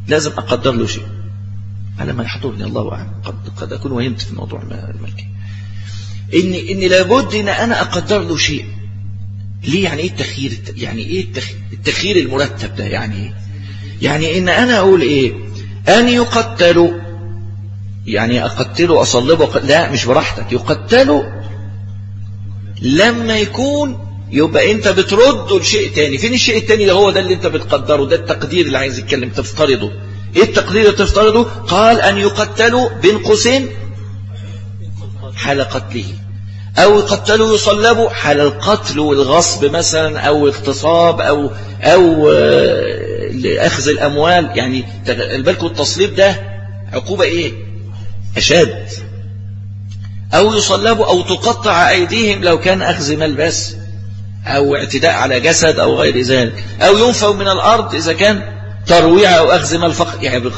لازم أقدر له شيء. على ما يحضرني الله أعلم. قد, قد أكون وهمت في موضوع الملكي. إن, إن لابد إن أنا أقدر له شيء. ليه يعني إيه التخيير يعني إيه التخيير المرتب ده يعني إيه؟ يعني إن أنا أقول إيه؟ أن يقتلوا يعني أقتله أصلبه لا مش براحتك. يقتلوا لما يكون يبقى أنت بترده لشيء تاني. فين الشيء التاني ده؟ هو ده اللي أنت بتقدره. ده التقدير اللي عايز يتكلم. تفترضه. إيه التقدير اللي تفترضه؟ قال أن يقتلوا بين قوسين حال قتله. أو يقتلوا يصلبوا حال القتل والغصب مثلا أو اغتصاب أو أو اخذ الأموال. يعني البلك والتصليب ده عقوبة إيه؟ أشد. أو يصلبوا أو تقطع أيديهم لو كان أخذ مال بس أو اعتداء على جسد أو غير ذلك. أو ينفوا من الأرض إذا كان ترويع أو أخذ مال فقر يعني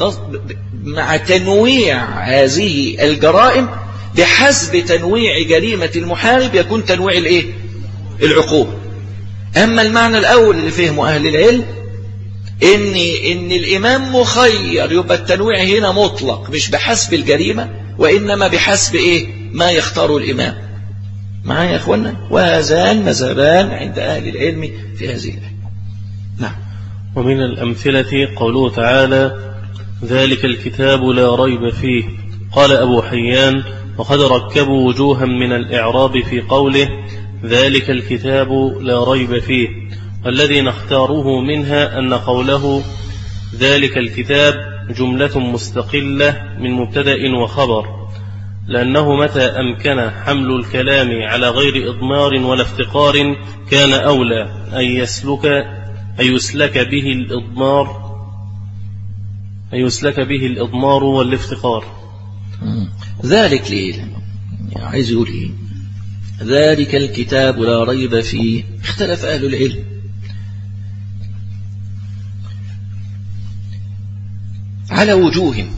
مع تنويع هذه الجرائم بحسب تنويع جريمة المحارب يكون تنويع الإيه؟ العقوبة أما المعنى الأول اللي فهمه أهل العلم إن, إن الإمام مخير يبقى التنويع هنا مطلق مش بحسب الجريمة وإنما بحسب إيه؟ ما يختار الإمام. معايا يا أخوانا وهذان مذهبان عند أهل العلم في هذه الآية. نعم. ومن الأمثلة قوله تعالى ذلك الكتاب لا ريب فيه. قال أبو حيان وقد ركبوا وجوها من الإعراب في قوله ذلك الكتاب لا ريب فيه والذي نختاره منها أن قوله ذلك الكتاب جملة مستقلة من مبتدأ وخبر لأنه متى أمكن حمل الكلام على غير إضمار ولا افتقار كان أولى أن يسلك أن يسلك به الإضمار؟ أن يسلك به الإضمار والافتقار ذلك ليه؟ يعني عايز يقول إيه؟ ذلك الكتاب لا ريب فيه. اختلف أهل العلم. على وجوه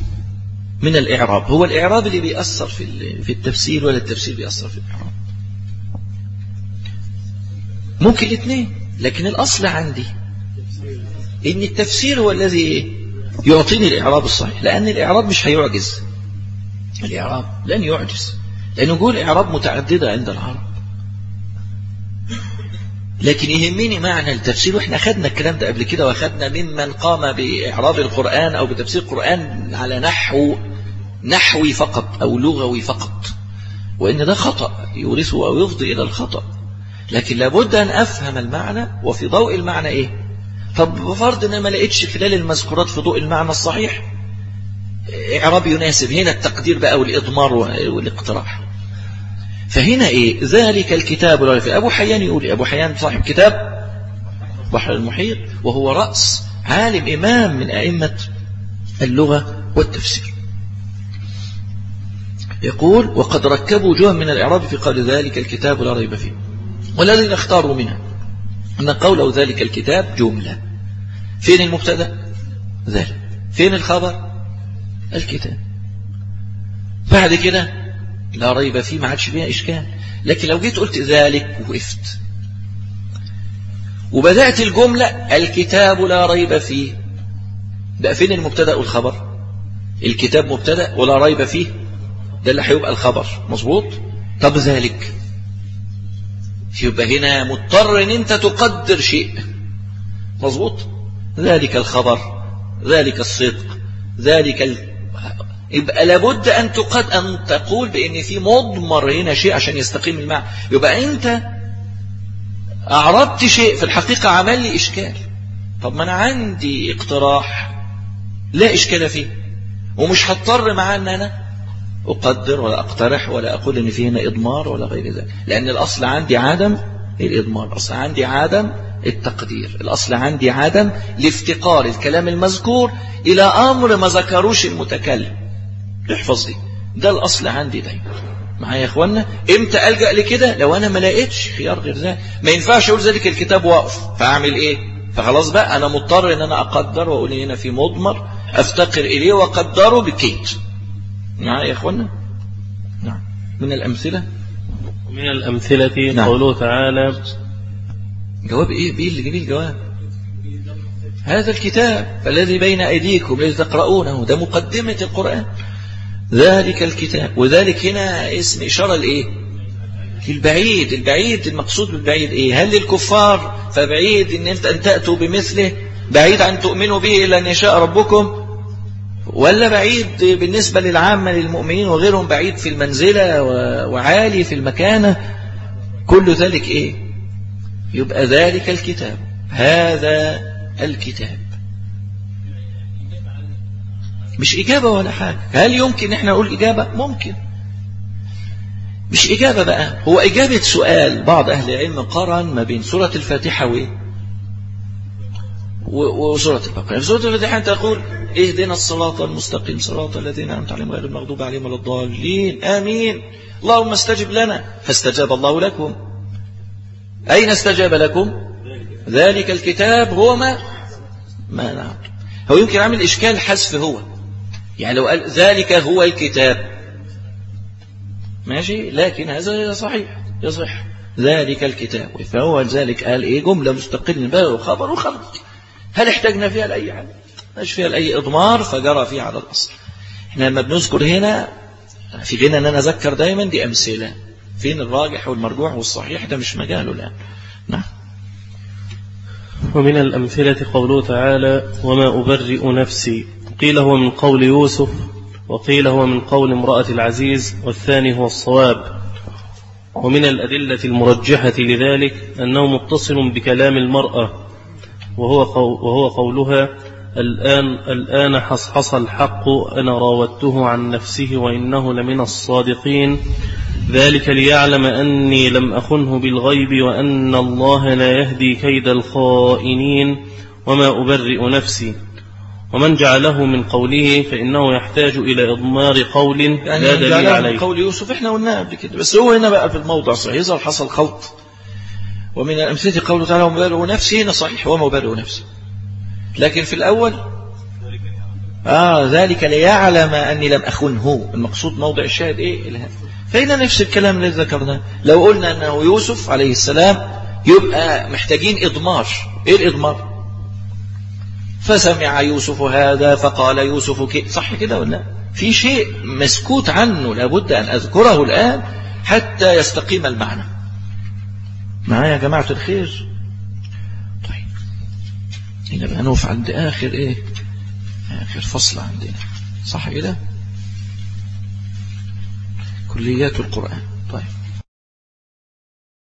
من الإعراب. هو الإعراب اللي بيأثر في في التفسير ولا التفسير بيأثر في الإعراب؟ ممكن الاثنين لكن الأصل عندي إن التفسير هو الذي يعطيني الإعراب الصحيح لأن الإعراب مش هيعجز. الإعراب لن يعجز. لأنه يقول إعراب متعددة عند العرب. لكن يهمني معنى التفسير وإحنا أخذنا الكلام ده قبل كده وأخذنا ممن قام بإعراب القرآن أو بتفسير القرآن على نحو نحوي فقط أو لغوي فقط. وإن ده خطأ يورثه أو يفضي إلى الخطأ. لكن لابد أن أفهم المعنى وفي ضوء المعنى إيه؟ طب بفرض أن ما لقيتش خلال المذكورات في ضوء المعنى الصحيح. إعراب يناسب. هنا التقدير بقى والإضمار والاقتراح. فهنا إيه؟ ذلك الكتاب أبو حيان يقول أبو حيان صاحب كتاب بحر المحيط وهو رأس عالم إمام من أئمة اللغة والتفسير. يقول وقد ركبوا وجوها من الإعراب في قول ذلك الكتاب لا ريب فيه والذين اختاروا منها. أن قوله ذلك الكتاب جملة. فين المبتدأ؟ ذلك. فين الخبر؟ الكتاب. بعد كده لا ريب فيه ما عادش فيها إشكال. لكن لو جيت قلت ذلك وقفت. وبدأت الجملة الكتاب لا ريب فيه. بقى فين المبتدأ والخبر؟ الكتاب مبتدأ ولا ريب فيه. ده اللي هيبقى الخبر. مظبوط؟ طب ذلك. يبقى هنا مضطر إن أنت تقدر شيء. مظبوط؟ ذلك الخبر ذلك الصدق ذلك ال... يبقى لابد أن تقد أن تقول بأن في مضمر هنا شيء عشان يستقيم المعنى يبقى أنت أعرضت شيء في الحقيقة عمل لي إشكال. طب ما أنا عندي اقتراح. لا إشكال فيه. ومش هضطر معاه ان أنا. أقدر ولا أقترح ولا أقول إن في هنا إضمار ولا غير ذلك. لأن الأصل عندي عدم الإضمار الأصل عندي عدم التقدير الأصل عندي عدم لافتقار الكلام المذكور إلى أمر ما ذكروش المتكلم. احفظ دي ده الأصل عندي دايما. معايا يا إخوانا إمتى ألجأ لكده؟ لو أنا ما لقيتش خيار غير ذلك. ما ينفعش أقول ذلك الكتاب واقف. فأعمل إيه؟ فخلاص بقى أنا مضطر إن أنا أقدر وأقول هنا في مضمر أفتقر إليه وأقدره بكيت. معايا يا إخوانا نعم. من الأمثلة؟ من الأمثلة نعم. قوله تعالى جواب إيه؟ بإيه اللي جميل جواب؟ هذا الكتاب الذي بين أيديكم الذي تقرؤونه ده مقدمة القرآن. ذلك الكتاب. وذلك هنا اسم إشارة لإيه؟ البعيد البعيد المقصود بالبعيد إيه؟ هل للكفار؟ فبعيد إن أنت أن تأتوا بمثله. بعيد عن تؤمنوا به إلا أن يشاء ربكم. ولا بعيد بالنسبة للعامة للمؤمنين وغيرهم بعيد في المنزلة وعالي في المكانة. كل ذلك إيه؟ يبقى ذلك الكتاب. هذا الكتاب. مش إجابة ولا حاجة. هل يمكن إحنا نقول إجابة؟ ممكن. مش إجابة بقى. هو إجابة سؤال بعض أهل العلم قارن ما بين سورة الفاتحة وإيه وسورة البقرة. في سورة الفاتحة تقول اهدنا الصراط المستقيم صراط الذين أنعمت عليهم غير المغضوب عليهم ولا الضالين. آمين. اللهم استجب لنا. فاستجاب الله لكم. أين استجاب لكم؟ ذلك الكتاب هو ما؟ ما نعم. هو يمكن عامل إشكال حذف هو. يعني لو قال ذلك هو الكتاب. ماشي؟ لكن هذا صحيح. يصح. ذلك الكتاب. فهو ذلك قال إيه؟ جملة مستقلة بقى وخبر وخبر. هل احتاجنا فيها لأي حاجة مش فيها لأي إضمار فجرى فيها على الأصل. إحنا لما بنذكر هنا في غنى إن أنا أذكر دايما دي أمثلة. فين الراجح والمرجوح والصحيح؟ ده مش مجاله الآن. نعم. ومن الأمثلة قوله تعالى وما أبرئ نفسي. قيل هو من قول يوسف وقيل هو من قول امرأة العزيز والثاني هو الصواب. ومن الأدلة المرجحة لذلك أنه متصل بكلام المرأة وهو, وهو قولها الآن, الآن حصحص الحق أنا راودته عن نفسه وإنه لمن الصادقين. ذلك ليعلم أني لم أخنه بالغيب وأن الله لا يهدي كيد الخائنين وما أبرئ نفسي. ومن جعله من قوله فإنه يحتاج إلى إضمار قول يعني لا دليل عليه. قول يوسف إحنا قلناها قبل كده بس هو هنا بقى في الموضع صحيح يظهر حصل خلط ومن الأمثلة قوله تعالى أبرئ نفسي هنا صحيح وما أبرئ نفسي لكن في الأول آه ذلك ليعلم أني لم أخنه. المقصود موضع الشاهد إيه؟ الهام. فهنا نفس الكلام الذي ذكرناه لو قلنا أنه يوسف عليه السلام يبقى محتاجين إضمار. إيه الإضمار؟ فسمع يوسف هذا فقال يوسف كي صح كده ولا؟ لا؟ في شيء مسكوت عنه لابد أن أذكره الآن حتى يستقيم المعنى. معايا يا جماعة الخير؟ طيب. هنا بقى نقف عند آخر إيه؟ آخر فصل عندنا. صح كده؟ كل كليات القرآن. طيب.